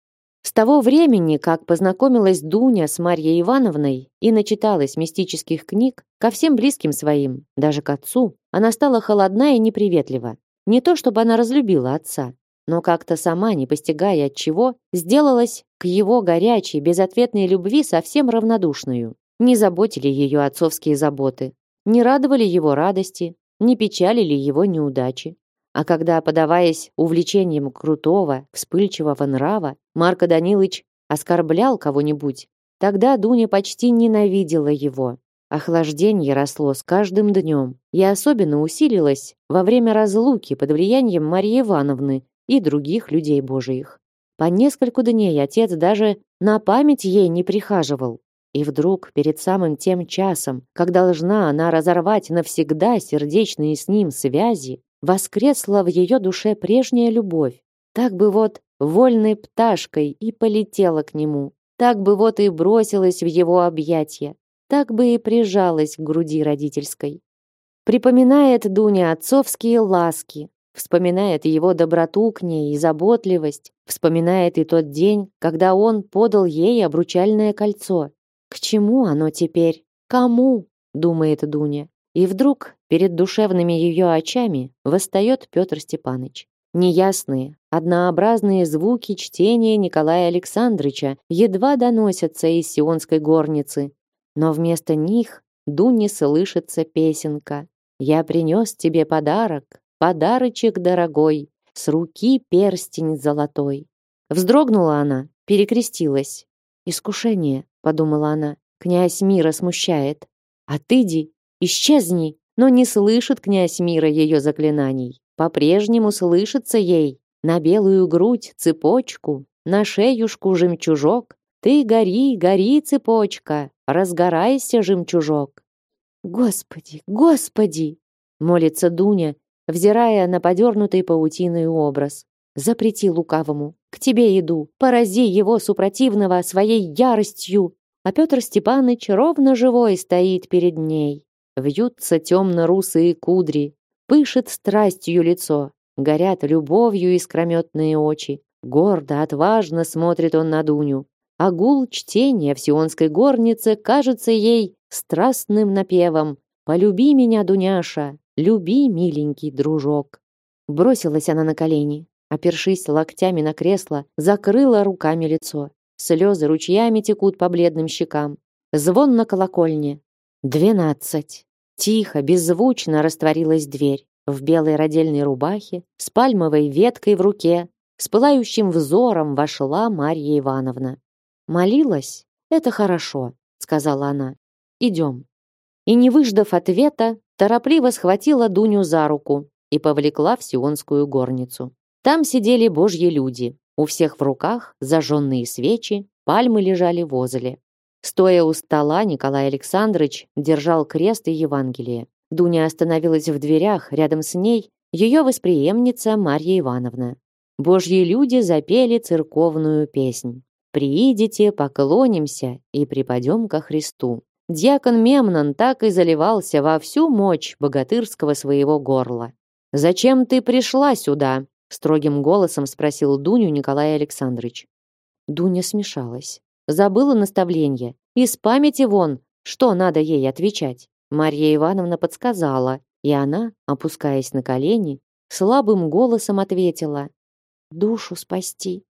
С того времени, как познакомилась Дуня с Марьей Ивановной и начиталась мистических книг, ко всем близким своим, даже к отцу, она стала холодна и неприветлива. Не то чтобы она разлюбила отца, но как-то сама, не постигая от чего, сделалась к его горячей, безответной любви совсем равнодушную. Не заботили ее отцовские заботы, не радовали его радости, не печалили его неудачи. А когда, подаваясь увлечением крутого, вспыльчивого нрава, Марко Данилович оскорблял кого-нибудь, тогда Дуня почти ненавидела его. Охлаждение росло с каждым днем и особенно усилилось во время разлуки под влиянием Марии Ивановны и других людей божиих. По нескольку дней отец даже на память ей не прихаживал. И вдруг, перед самым тем часом, как должна она разорвать навсегда сердечные с ним связи, воскресла в ее душе прежняя любовь. Так бы вот вольной пташкой и полетела к нему. Так бы вот и бросилась в его объятия. Так бы и прижалась к груди родительской. Припоминает Дуня отцовские ласки, вспоминает его доброту к ней и заботливость, вспоминает и тот день, когда он подал ей обручальное кольцо. К чему оно теперь? Кому? думает Дуня. И вдруг перед душевными ее очами восстает Петр Степаныч. Неясные, однообразные звуки чтения Николая Александровича едва доносятся из сионской горницы, но вместо них Дуне слышится песенка. «Я принес тебе подарок, подарочек дорогой, с руки перстень золотой». Вздрогнула она, перекрестилась. «Искушение», — подумала она, — «князь мира смущает. Отыди, исчезни». Но не слышит князь мира ее заклинаний. По-прежнему слышится ей на белую грудь цепочку, на шеюшку жемчужок. Ты гори, гори, цепочка, разгорайся, жемчужок. Господи, Господи! Молится Дуня, взирая на подернутый паутиной образ. Запрети лукавому. К тебе иду. Порази его супротивного своей яростью. А Петр Степаныч ровно живой стоит перед ней. Вьются темно-русые кудри, пышет страстью лицо, горят любовью искрометные очи. Гордо, отважно смотрит он на Дуню. А гул чтения в сионской горнице кажется ей страстным напевом «Полюби меня, Дуняша, люби, миленький дружок». Бросилась она на колени, опершись локтями на кресло, закрыла руками лицо. Слезы ручьями текут по бледным щекам. Звон на колокольне. Двенадцать. Тихо, беззвучно растворилась дверь. В белой родельной рубахе, с пальмовой веткой в руке, с пылающим взором вошла Марья Ивановна. «Молилась? Это хорошо», — сказала она. «Идем». И, не выждав ответа, торопливо схватила Дуню за руку и повлекла в Сионскую горницу. Там сидели божьи люди, у всех в руках зажженные свечи, пальмы лежали возле. Стоя у стола, Николай Александрович держал крест и Евангелие. Дуня остановилась в дверях, рядом с ней ее восприемница Марья Ивановна. Божьи люди запели церковную песнь. «Приидите, поклонимся и припадем ко Христу». Дьякон Мемнон так и заливался во всю мощь богатырского своего горла. «Зачем ты пришла сюда?» Строгим голосом спросил Дуню Николай Александрович. Дуня смешалась. Забыла наставление. Из памяти вон, что надо ей отвечать. Марья Ивановна подсказала, и она, опускаясь на колени, слабым голосом ответила. «Душу спасти».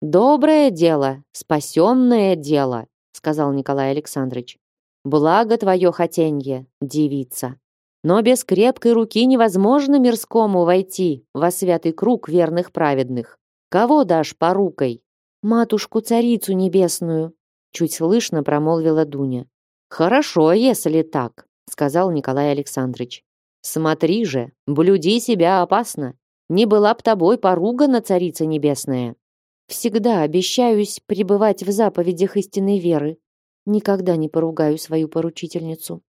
«Доброе дело, спасенное дело», сказал Николай Александрович. «Благо твое хотенье, девица. Но без крепкой руки невозможно мирскому войти во святый круг верных праведных. Кого дашь порукой? матушку-царицу небесную», чуть слышно промолвила Дуня. «Хорошо, если так», сказал Николай Александрович. «Смотри же, блюди себя опасно. Не была б тобой поругана царица небесная». «Всегда обещаюсь пребывать в заповедях истинной веры. Никогда не поругаю свою поручительницу».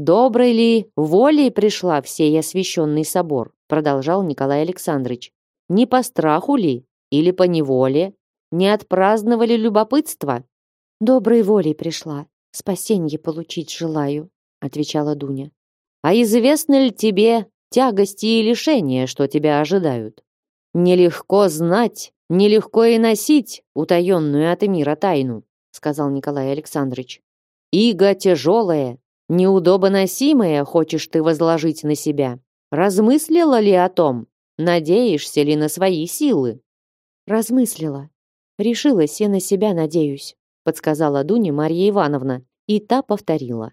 «Доброй ли волей пришла в сей освященный собор?» продолжал Николай Александрович. «Не по страху ли? Или по неволе? Не отпраздновали любопытство? Доброй волей пришла. Спасенье получить желаю, отвечала Дуня. А известно ли тебе тягости и лишения, что тебя ожидают? Нелегко знать, нелегко и носить утаенную от мира тайну, сказал Николай Александрович. Иго тяжелое, неудобоносимое хочешь ты возложить на себя. Размыслила ли о том? Надеешься ли на свои силы? Размыслила, Решилась я на себя, надеюсь, подсказала Дуне Марья Ивановна, и та повторила.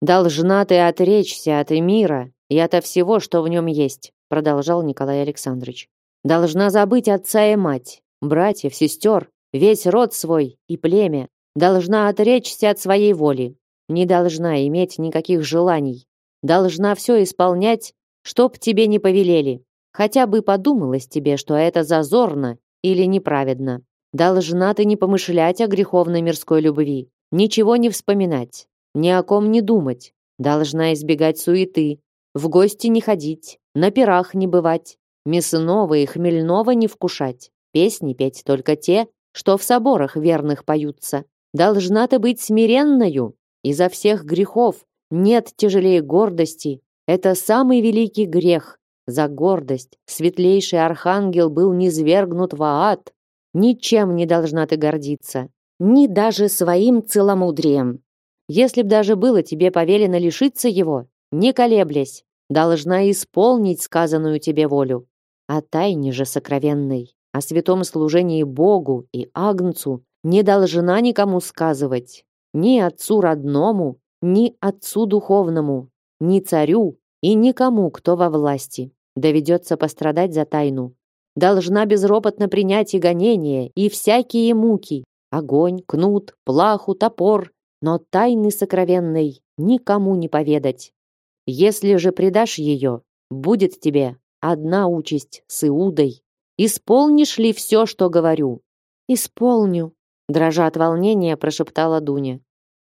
Должна ты отречься от мира и от всего, что в нем есть. продолжал Николай Александрович. Должна забыть отца и мать, братьев, сестер, весь род свой и племя. Должна отречься от своей воли. Не должна иметь никаких желаний. Должна все исполнять, чтоб тебе не повелели. Хотя бы подумалось тебе, что это зазорно или неправедно. Должна ты не помышлять о греховной мирской любви, ничего не вспоминать, ни о ком не думать. Должна избегать суеты, в гости не ходить, на пирах не бывать, мясного и хмельного не вкушать, песни петь только те, что в соборах верных поются. Должна ты быть смиренною, изо всех грехов нет тяжелее гордости. Это самый великий грех. За гордость светлейший архангел был низвергнут в ад. Ничем не должна ты гордиться, ни даже своим целомудрием. Если б даже было тебе повелено лишиться его, не колеблясь, должна исполнить сказанную тебе волю. О тайне же сокровенной, о святом служении Богу и Агнцу не должна никому сказывать, ни отцу родному, ни отцу духовному, ни царю и никому, кто во власти. Доведется пострадать за тайну. Должна безропотно принять и гонения, и всякие муки, огонь, кнут, плаху, топор, но тайны сокровенной никому не поведать. Если же предашь ее, будет тебе одна участь с Иудой. Исполнишь ли все, что говорю? Исполню, дрожа от волнения, прошептала Дуня.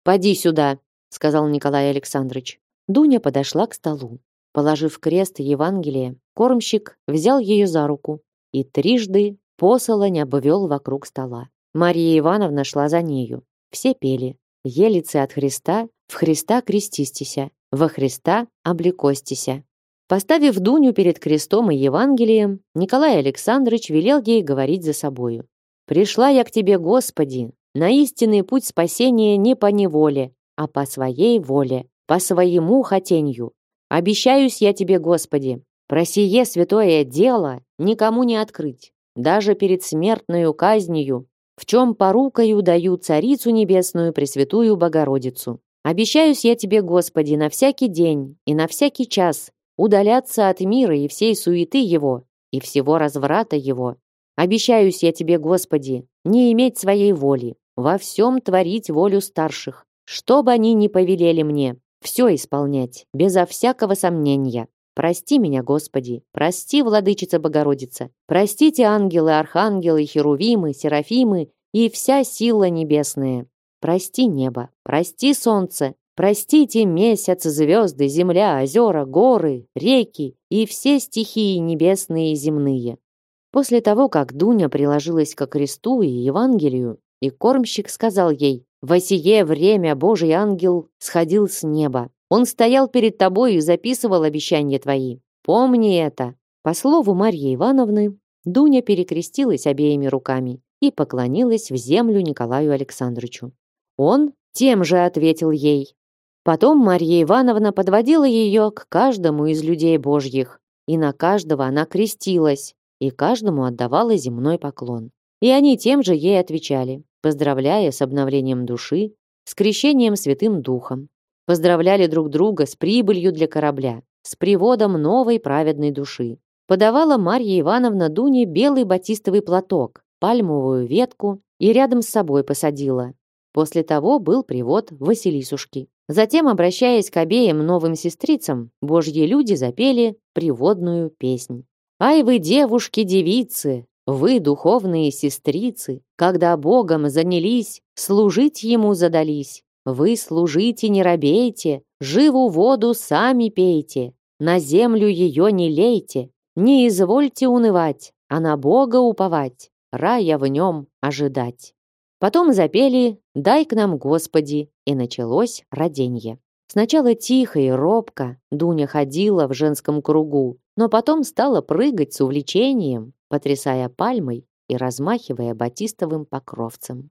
Поди сюда, сказал Николай Александрович. Дуня подошла к столу. Положив крест Евангелия, кормщик взял ее за руку и трижды посолонь обвел вокруг стола. Мария Ивановна шла за нею. Все пели «Елицы от Христа, в Христа крестистися, во Христа облекостися». Поставив Дуню перед крестом и Евангелием, Николай Александрович велел ей говорить за собою. «Пришла я к тебе, Господи, на истинный путь спасения не по неволе, а по своей воле, по своему хотенью. Обещаюсь я тебе, Господи, про сие святое дело никому не открыть, даже перед смертную казнью, в чем порукою даю Царицу Небесную Пресвятую Богородицу. Обещаюсь я тебе, Господи, на всякий день и на всякий час удаляться от мира и всей суеты его, и всего разврата его. Обещаюсь я тебе, Господи, не иметь своей воли, во всем творить волю старших, что бы они ни повелели мне, все исполнять, безо всякого сомнения. Прости меня, Господи, прости, Владычица Богородица, простите ангелы, архангелы, херувимы, серафимы и вся сила небесная. Прости небо, прости солнце, простите месяц, звезды, земля, озера, горы, реки и все стихии небесные и земные. После того, как Дуня приложилась ко кресту и Евангелию, и кормщик сказал ей, «В сие время Божий ангел сходил с неба. Он стоял перед тобой и записывал обещания твои. Помни это». По слову Марьи Ивановны, Дуня перекрестилась обеими руками и поклонилась в землю Николаю Александровичу. Он тем же ответил ей. Потом Марья Ивановна подводила ее к каждому из людей божьих, и на каждого она крестилась, и каждому отдавала земной поклон. И они тем же ей отвечали поздравляя с обновлением души, с крещением Святым Духом. Поздравляли друг друга с прибылью для корабля, с приводом новой праведной души. Подавала Марья Ивановна Дуне белый батистовый платок, пальмовую ветку и рядом с собой посадила. После того был привод Василисушки. Затем, обращаясь к обеим новым сестрицам, божьи люди запели приводную песнь. «Ай вы, девушки-девицы, вы, духовные сестрицы, когда Богом занялись, служить Ему задались. Вы служите, не робейте, живу воду сами пейте, на землю ее не лейте, не извольте унывать, а на Бога уповать, рая в нем ожидать. Потом запели «Дай к нам, Господи», и началось роденье. Сначала тихо и робко Дуня ходила в женском кругу, но потом стала прыгать с увлечением, потрясая пальмой и размахивая батистовым покровцем.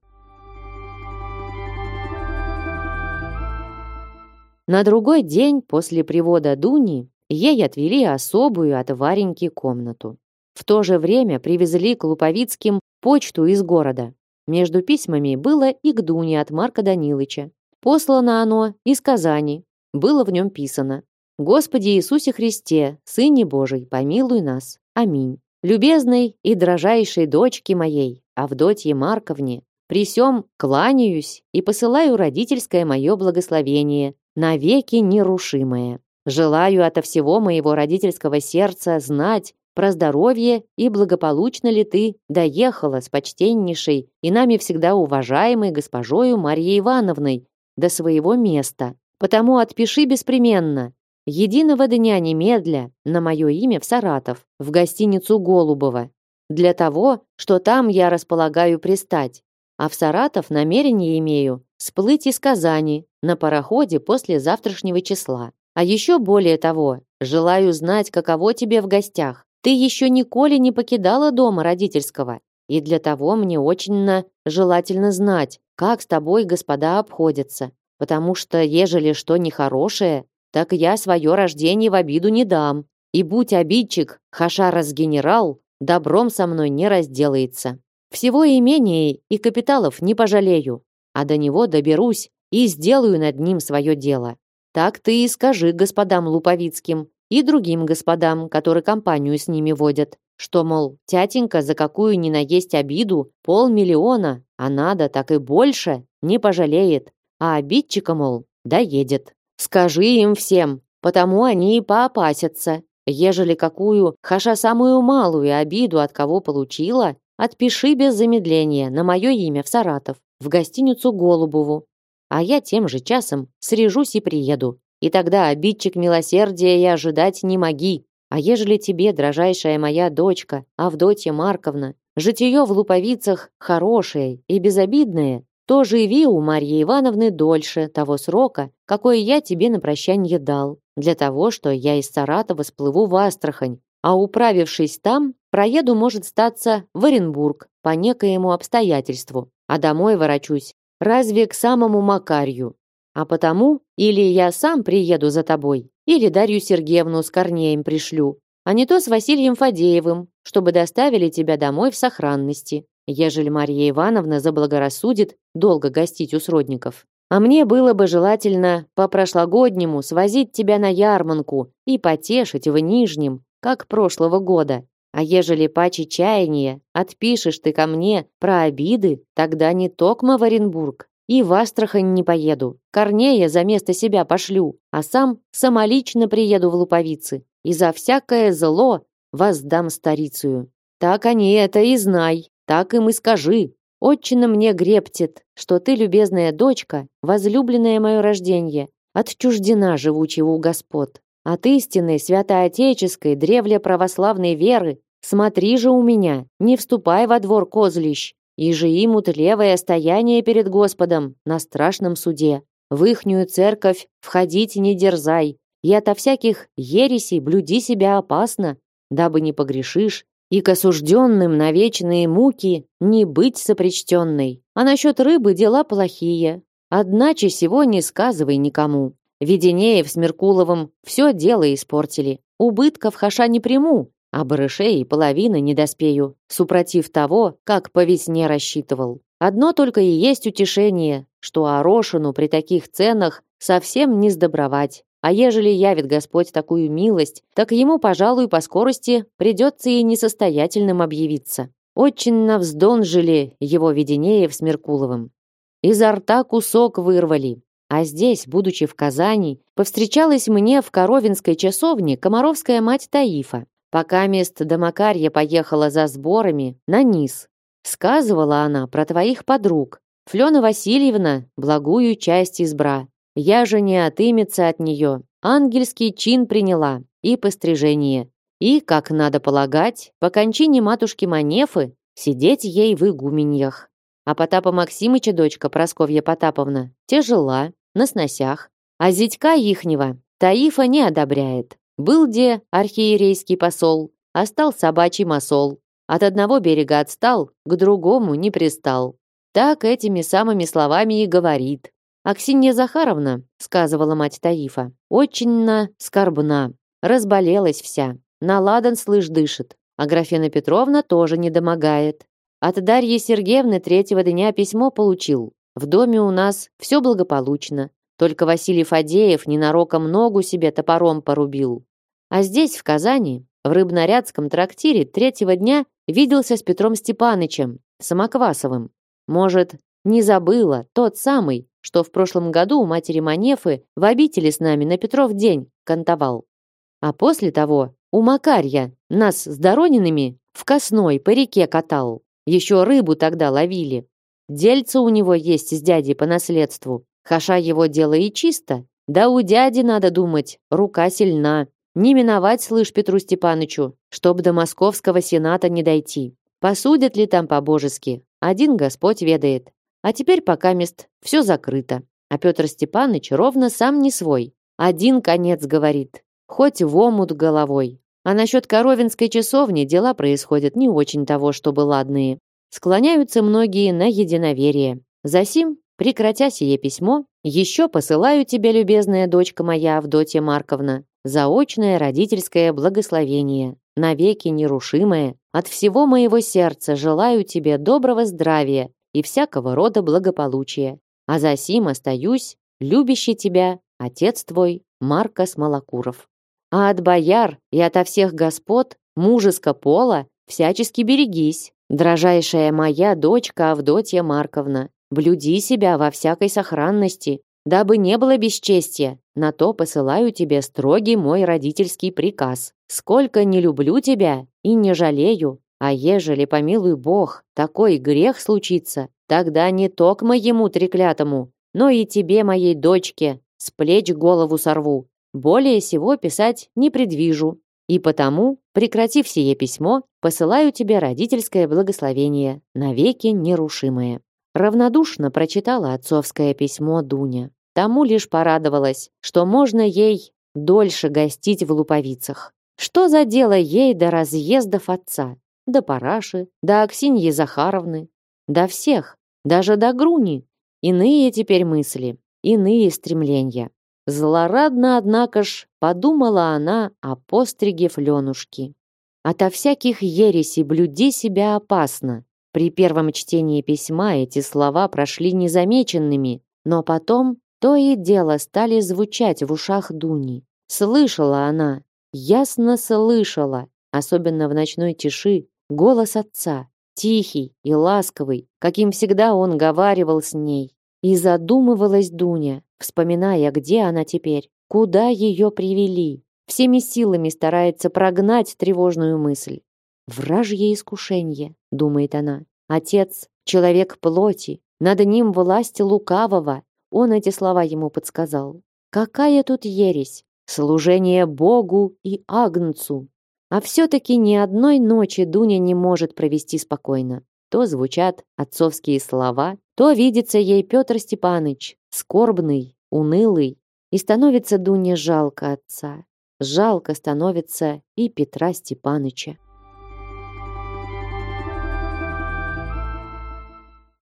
На другой день после привода Дуни ей отвели особую от Вареньки комнату. В то же время привезли к Луповицким почту из города. Между письмами было и к Дуне от Марка Данилыча. Послано оно из Казани. Было в нем писано Господи Иисусе Христе, Сыне Божий, помилуй нас. Аминь. Любезной и дрожайшей дочке моей, Авдотье Марковне, при сём кланяюсь и посылаю родительское мое благословение, навеки нерушимое. Желаю ото всего моего родительского сердца знать про здоровье и благополучно ли ты доехала с почтеннейшей и нами всегда уважаемой госпожою Марьей Ивановной до своего места. Потому отпиши беспременно, единого дня немедля на мое имя в Саратов, в гостиницу Голубова, для того, что там я располагаю пристать, а в Саратов намерение имею сплыть из Казани на пароходе после завтрашнего числа. А еще более того, желаю знать, каково тебе в гостях. Ты еще николи не покидала дома родительского, и для того мне очень желательно знать, как с тобой господа обходятся, потому что ежели что нехорошее, так я свое рождение в обиду не дам. И будь обидчик, хашарас-генерал, добром со мной не разделается. Всего имения и капиталов не пожалею, а до него доберусь и сделаю над ним свое дело. Так ты и скажи господам Луповицким и другим господам, которые компанию с ними водят, что, мол, тятенька за какую ни наесть обиду полмиллиона, а надо так и больше, не пожалеет, а обидчика, мол, доедет. Скажи им всем, потому они и поопасятся. Ежели какую, хаша самую малую обиду от кого получила, отпиши без замедления на мое имя в Саратов, в гостиницу Голубову. А я тем же часом срежусь и приеду. И тогда обидчик милосердия и ожидать не моги. А ежели тебе, дрожайшая моя дочка, Авдотья Марковна, житие в луповицах хорошее и безобидное, то живи у Марьи Ивановны дольше того срока, какой я тебе на прощанье дал, для того, что я из Саратова сплыву в Астрахань, а управившись там, проеду, может статься, в Оренбург по некоему обстоятельству, а домой ворочусь, разве к самому Макарью. А потому или я сам приеду за тобой, или Дарью Сергеевну с Корнеем пришлю, а не то с Василием Фадеевым, чтобы доставили тебя домой в сохранности ежели Марья Ивановна заблагорассудит долго гостить у сродников. А мне было бы желательно по прошлогоднему свозить тебя на ярманку и потешить в Нижнем, как прошлого года. А ежели паче чаяния отпишешь ты ко мне про обиды, тогда не токмо в Оренбург, и в Астрахань не поеду. Корнея за место себя пошлю, а сам самолично приеду в Луповицы и за всякое зло воздам старицию. Так они это и знай так им и скажи. Отчина мне грептит, что ты, любезная дочка, возлюбленное мое рождение, отчуждена живучего у господ. От истинной святоотеческой древле православной веры смотри же у меня, не вступай во двор козлищ, и же имут левое стояние перед Господом на страшном суде. В ихнюю церковь входить не дерзай, и ото всяких ересей блюди себя опасно, дабы не погрешишь и к осужденным на вечные муки не быть сопричтенной. А насчет рыбы дела плохие. Одначе сего не сказывай никому. Веденеев с Меркуловым все дело испортили. Убытков хаша не приму, а барышей и половины не доспею, супротив того, как по весне рассчитывал. Одно только и есть утешение, что Орошину при таких ценах совсем не сдобровать. А ежели явит Господь такую милость, так ему, пожалуй, по скорости придется и несостоятельным объявиться. Очень навздонжили его Веденеев с Меркуловым. Изо рта кусок вырвали. А здесь, будучи в Казани, повстречалась мне в Коровинской часовне комаровская мать Таифа. Пока мест до Макарья поехала за сборами на низ. Сказывала она про твоих подруг. Флена Васильевна благую часть избра. Я же не отымется от нее. Ангельский чин приняла и пострижение. И, как надо полагать, по кончине матушки Манефы сидеть ей в игуменьях. А Потапа Максимыча дочка Просковья Потаповна тяжела, на сносях. А зятька ихнего Таифа не одобряет. Был где архиерейский посол, а стал собачий масол. От одного берега отстал, к другому не пристал. Так этими самыми словами и говорит. Аксинья Захаровна, сказывала мать Таифа, очень-на скорбна, разболелась вся, на ладан слышь дышит, а Графена Петровна тоже не домогает. От Дарьи Сергеевны третьего дня письмо получил. В доме у нас все благополучно. Только Василий Фадеев ненароком ногу себе топором порубил. А здесь, в Казани, в Рыбнорядском трактире третьего дня виделся с Петром Степанычем, Самоквасовым. Может, не забыла тот самый, что в прошлом году у матери Манефы в обители с нами на Петров день кантовал. А после того у Макарья нас с Доронинами в Косной по реке катал. Еще рыбу тогда ловили. Дельце у него есть с дядей по наследству. Хаша его дело и чисто. Да у дяди, надо думать, рука сильна. Не миновать, слышь, Петру Степанычу, чтоб до московского сената не дойти. Посудят ли там по-божески? Один Господь ведает. А теперь пока мест все закрыто. А Петр Степаныч ровно сам не свой. Один конец говорит. Хоть в омут головой. А насчет Коровинской часовни дела происходят не очень того, чтобы ладные. Склоняются многие на единоверие. Засим Прекратя сие письмо, еще посылаю тебе, любезная дочка моя Авдотья Марковна, заочное родительское благословение, навеки нерушимое. От всего моего сердца желаю тебе доброго здравия и всякого рода благополучия. А за сим остаюсь, любящий тебя, отец твой, Марка Смолокуров. А от бояр и ото всех господ, мужеско пола, всячески берегись, дрожайшая моя дочка Авдотья Марковна, Блюди себя во всякой сохранности, дабы не было бесчестия. На то посылаю тебе строгий мой родительский приказ. Сколько не люблю тебя и не жалею, а ежели, помилуй Бог, такой грех случится, тогда не только моему треклятому, но и тебе, моей дочке, с плеч голову сорву. Более всего писать не предвижу. И потому, прекратив сие письмо, посылаю тебе родительское благословение, навеки нерушимое. Равнодушно прочитала отцовское письмо Дуня. Тому лишь порадовалась, что можно ей дольше гостить в Луповицах. Что за дело ей до разъездов отца, до Параши, до Аксиньи Захаровны, до всех, даже до Груни. Иные теперь мысли, иные стремления. Злорадно, однако ж, подумала она о постриге Фленушки. Ото всяких ересей блюди себя опасно, при первом чтении письма эти слова прошли незамеченными, но потом то и дело стали звучать в ушах Дуни. Слышала она, ясно слышала, особенно в ночной тиши, голос отца, тихий и ласковый, каким всегда он говаривал с ней. И задумывалась Дуня, вспоминая, где она теперь, куда ее привели. Всеми силами старается прогнать тревожную мысль. Вражье искушение, думает она. Отец — человек плоти, над ним власть лукавого. Он эти слова ему подсказал. Какая тут ересь? Служение Богу и Агнцу. А все-таки ни одной ночи Дуня не может провести спокойно. То звучат отцовские слова, то видится ей Петр Степаныч, скорбный, унылый, и становится Дуне жалко отца. Жалко становится и Петра Степаныча.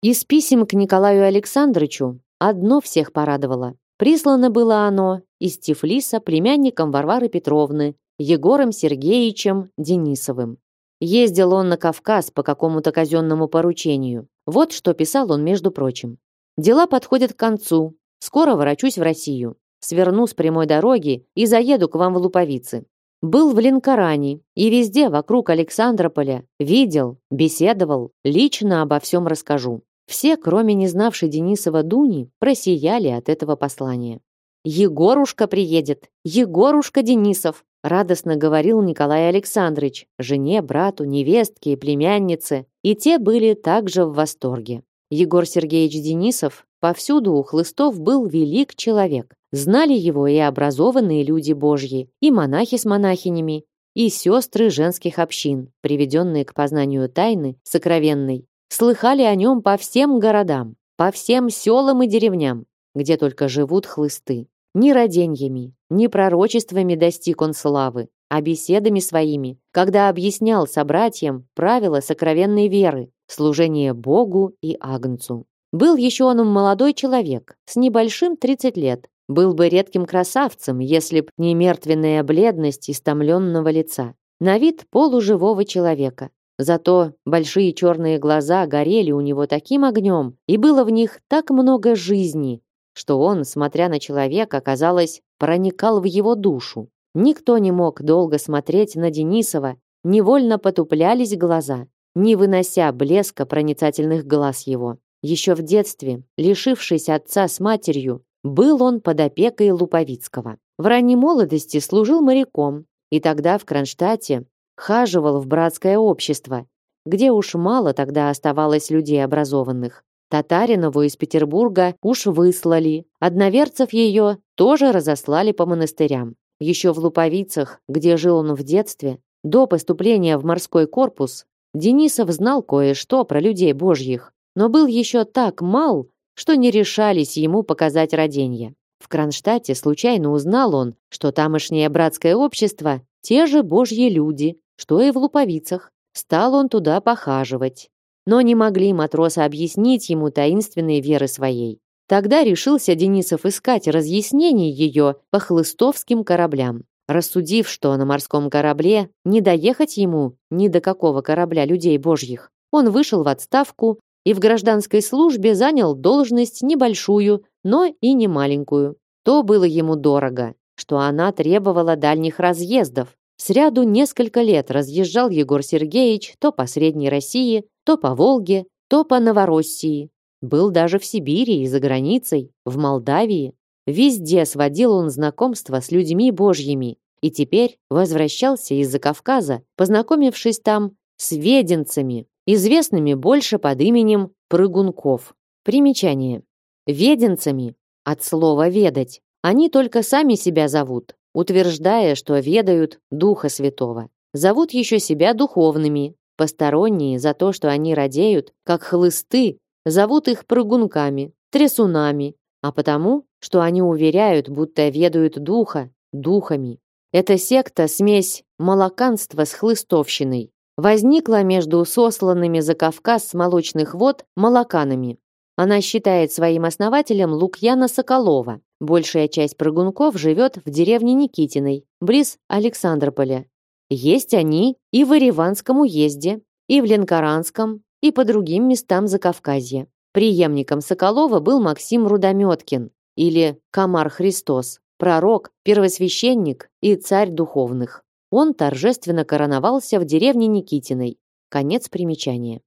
Из писем к Николаю Александровичу одно всех порадовало. Прислано было оно из Тифлиса племянником Варвары Петровны, Егором Сергеевичем Денисовым. Ездил он на Кавказ по какому-то казенному поручению. Вот что писал он, между прочим. «Дела подходят к концу. Скоро ворочусь в Россию. Сверну с прямой дороги и заеду к вам в Луповицы. Был в Ленкоране и везде вокруг Александрополя. Видел, беседовал, лично обо всем расскажу. Все, кроме не знавшей Денисова Дуни, просияли от этого послания. «Егорушка приедет! Егорушка Денисов!» радостно говорил Николай Александрович, жене, брату, невестке и племяннице, и те были также в восторге. Егор Сергеевич Денисов повсюду у хлыстов был велик человек. Знали его и образованные люди Божьи, и монахи с монахинями, и сестры женских общин, приведенные к познанию тайны сокровенной, Слыхали о нем по всем городам, по всем селам и деревням, где только живут хлысты. Ни роденьями, ни пророчествами достиг он славы, а беседами своими, когда объяснял собратьям правила сокровенной веры, служение Богу и Агнцу. Был еще он молодой человек, с небольшим 30 лет, был бы редким красавцем, если б не мертвенная бледность истомленного лица. На вид полуживого человека, Зато большие черные глаза горели у него таким огнем, и было в них так много жизни, что он, смотря на человека, казалось, проникал в его душу. Никто не мог долго смотреть на Денисова, невольно потуплялись глаза, не вынося блеска проницательных глаз его. Еще в детстве, лишившись отца с матерью, был он под опекой Луповицкого. В ранней молодости служил моряком, и тогда в Кронштадте хаживал в братское общество, где уж мало тогда оставалось людей образованных. Татаринову из Петербурга уж выслали, одноверцев ее тоже разослали по монастырям. Еще в Луповицах, где жил он в детстве, до поступления в морской корпус, Денисов знал кое-что про людей божьих, но был еще так мал, что не решались ему показать роденье. В Кронштадте случайно узнал он, что тамошнее братское общество – те же божьи люди, что и в Луповицах. Стал он туда похаживать. Но не могли матросы объяснить ему таинственные веры своей. Тогда решился Денисов искать разъяснений ее по хлыстовским кораблям. Рассудив, что на морском корабле не доехать ему ни до какого корабля людей божьих, он вышел в отставку и в гражданской службе занял должность небольшую, но и не маленькую. То было ему дорого, что она требовала дальних разъездов. Сряду несколько лет разъезжал Егор Сергеевич то по Средней России, то по Волге, то по Новороссии. Был даже в Сибири и за границей, в Молдавии. Везде сводил он знакомства с людьми божьими и теперь возвращался из-за Кавказа, познакомившись там с веденцами, известными больше под именем прыгунков. Примечание. Веденцами от слова «ведать». Они только сами себя зовут, утверждая, что ведают Духа Святого. Зовут еще себя духовными. Посторонние за то, что они радеют, как хлысты, зовут их прыгунками, трясунами, а потому, что они уверяют, будто ведают Духа, духами. Эта секта – смесь молоканства с хлыстовщиной, возникла между сосланными за Кавказ с молочных вод молоканами. Она считает своим основателем Лукьяна Соколова. Большая часть прыгунков живет в деревне Никитиной, близ Александрополя. Есть они и в Ириванском уезде, и в Ленкоранском, и по другим местам Закавказья. Приемником Соколова был Максим Рудометкин или Камар Христос, пророк, первосвященник и царь духовных. Он торжественно короновался в деревне Никитиной. Конец примечания.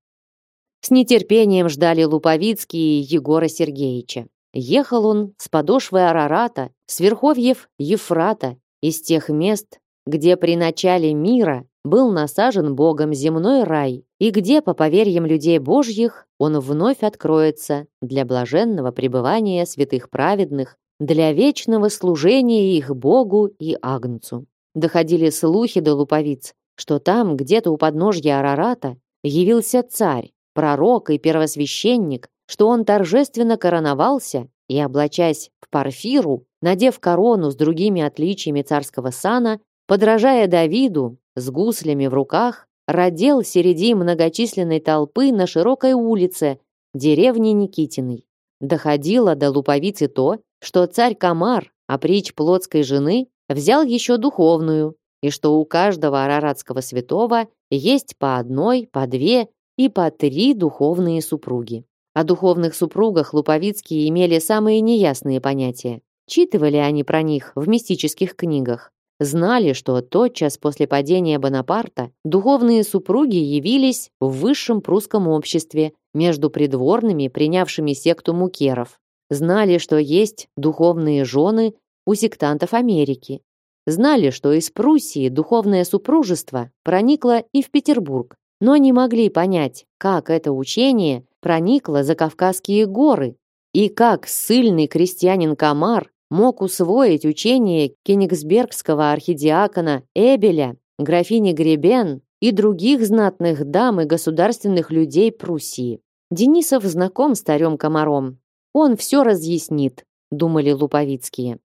С нетерпением ждали Луповицкие Егора Сергеевича. Ехал он с подошвы Арарата, с верховьев Ефрата, из тех мест, где при начале мира был насажен Богом земной рай, и где, по поверьям людей Божьих, он вновь откроется для блаженного пребывания святых праведных, для вечного служения их Богу и Агнцу. Доходили слухи до луповиц, что там, где-то у подножья Арарата, явился царь, пророк и первосвященник, что он торжественно короновался и, облачаясь в парфиру, надев корону с другими отличиями царского сана, подражая Давиду, с гуслями в руках, родил среди многочисленной толпы на широкой улице деревни Никитиной. Доходило до луповицы то, что царь Камар, опричь плотской жены, взял еще духовную, и что у каждого араратского святого есть по одной, по две и по три духовные супруги. О духовных супругах луповицкие имели самые неясные понятия. Читывали они про них в мистических книгах. Знали, что тотчас после падения Бонапарта духовные супруги явились в высшем прусском обществе между придворными, принявшими секту мукеров. Знали, что есть духовные жены у сектантов Америки. Знали, что из Пруссии духовное супружество проникло и в Петербург, но не могли понять, как это учение проникло за Кавказские горы и как сильный крестьянин Камар мог усвоить учение кенигсбергского архидиакона Эбеля, графини Гребен и других знатных дам и государственных людей Пруссии. Денисов знаком с старем Комаром. Он все разъяснит, думали луповицкие.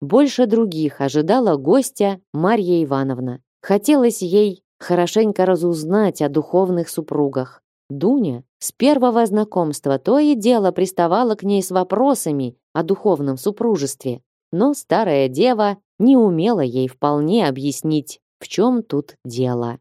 Больше других ожидала гостя Марья Ивановна. Хотелось ей хорошенько разузнать о духовных супругах. Дуня с первого знакомства то и дело приставала к ней с вопросами о духовном супружестве, но старая дева не умела ей вполне объяснить, в чем тут дело.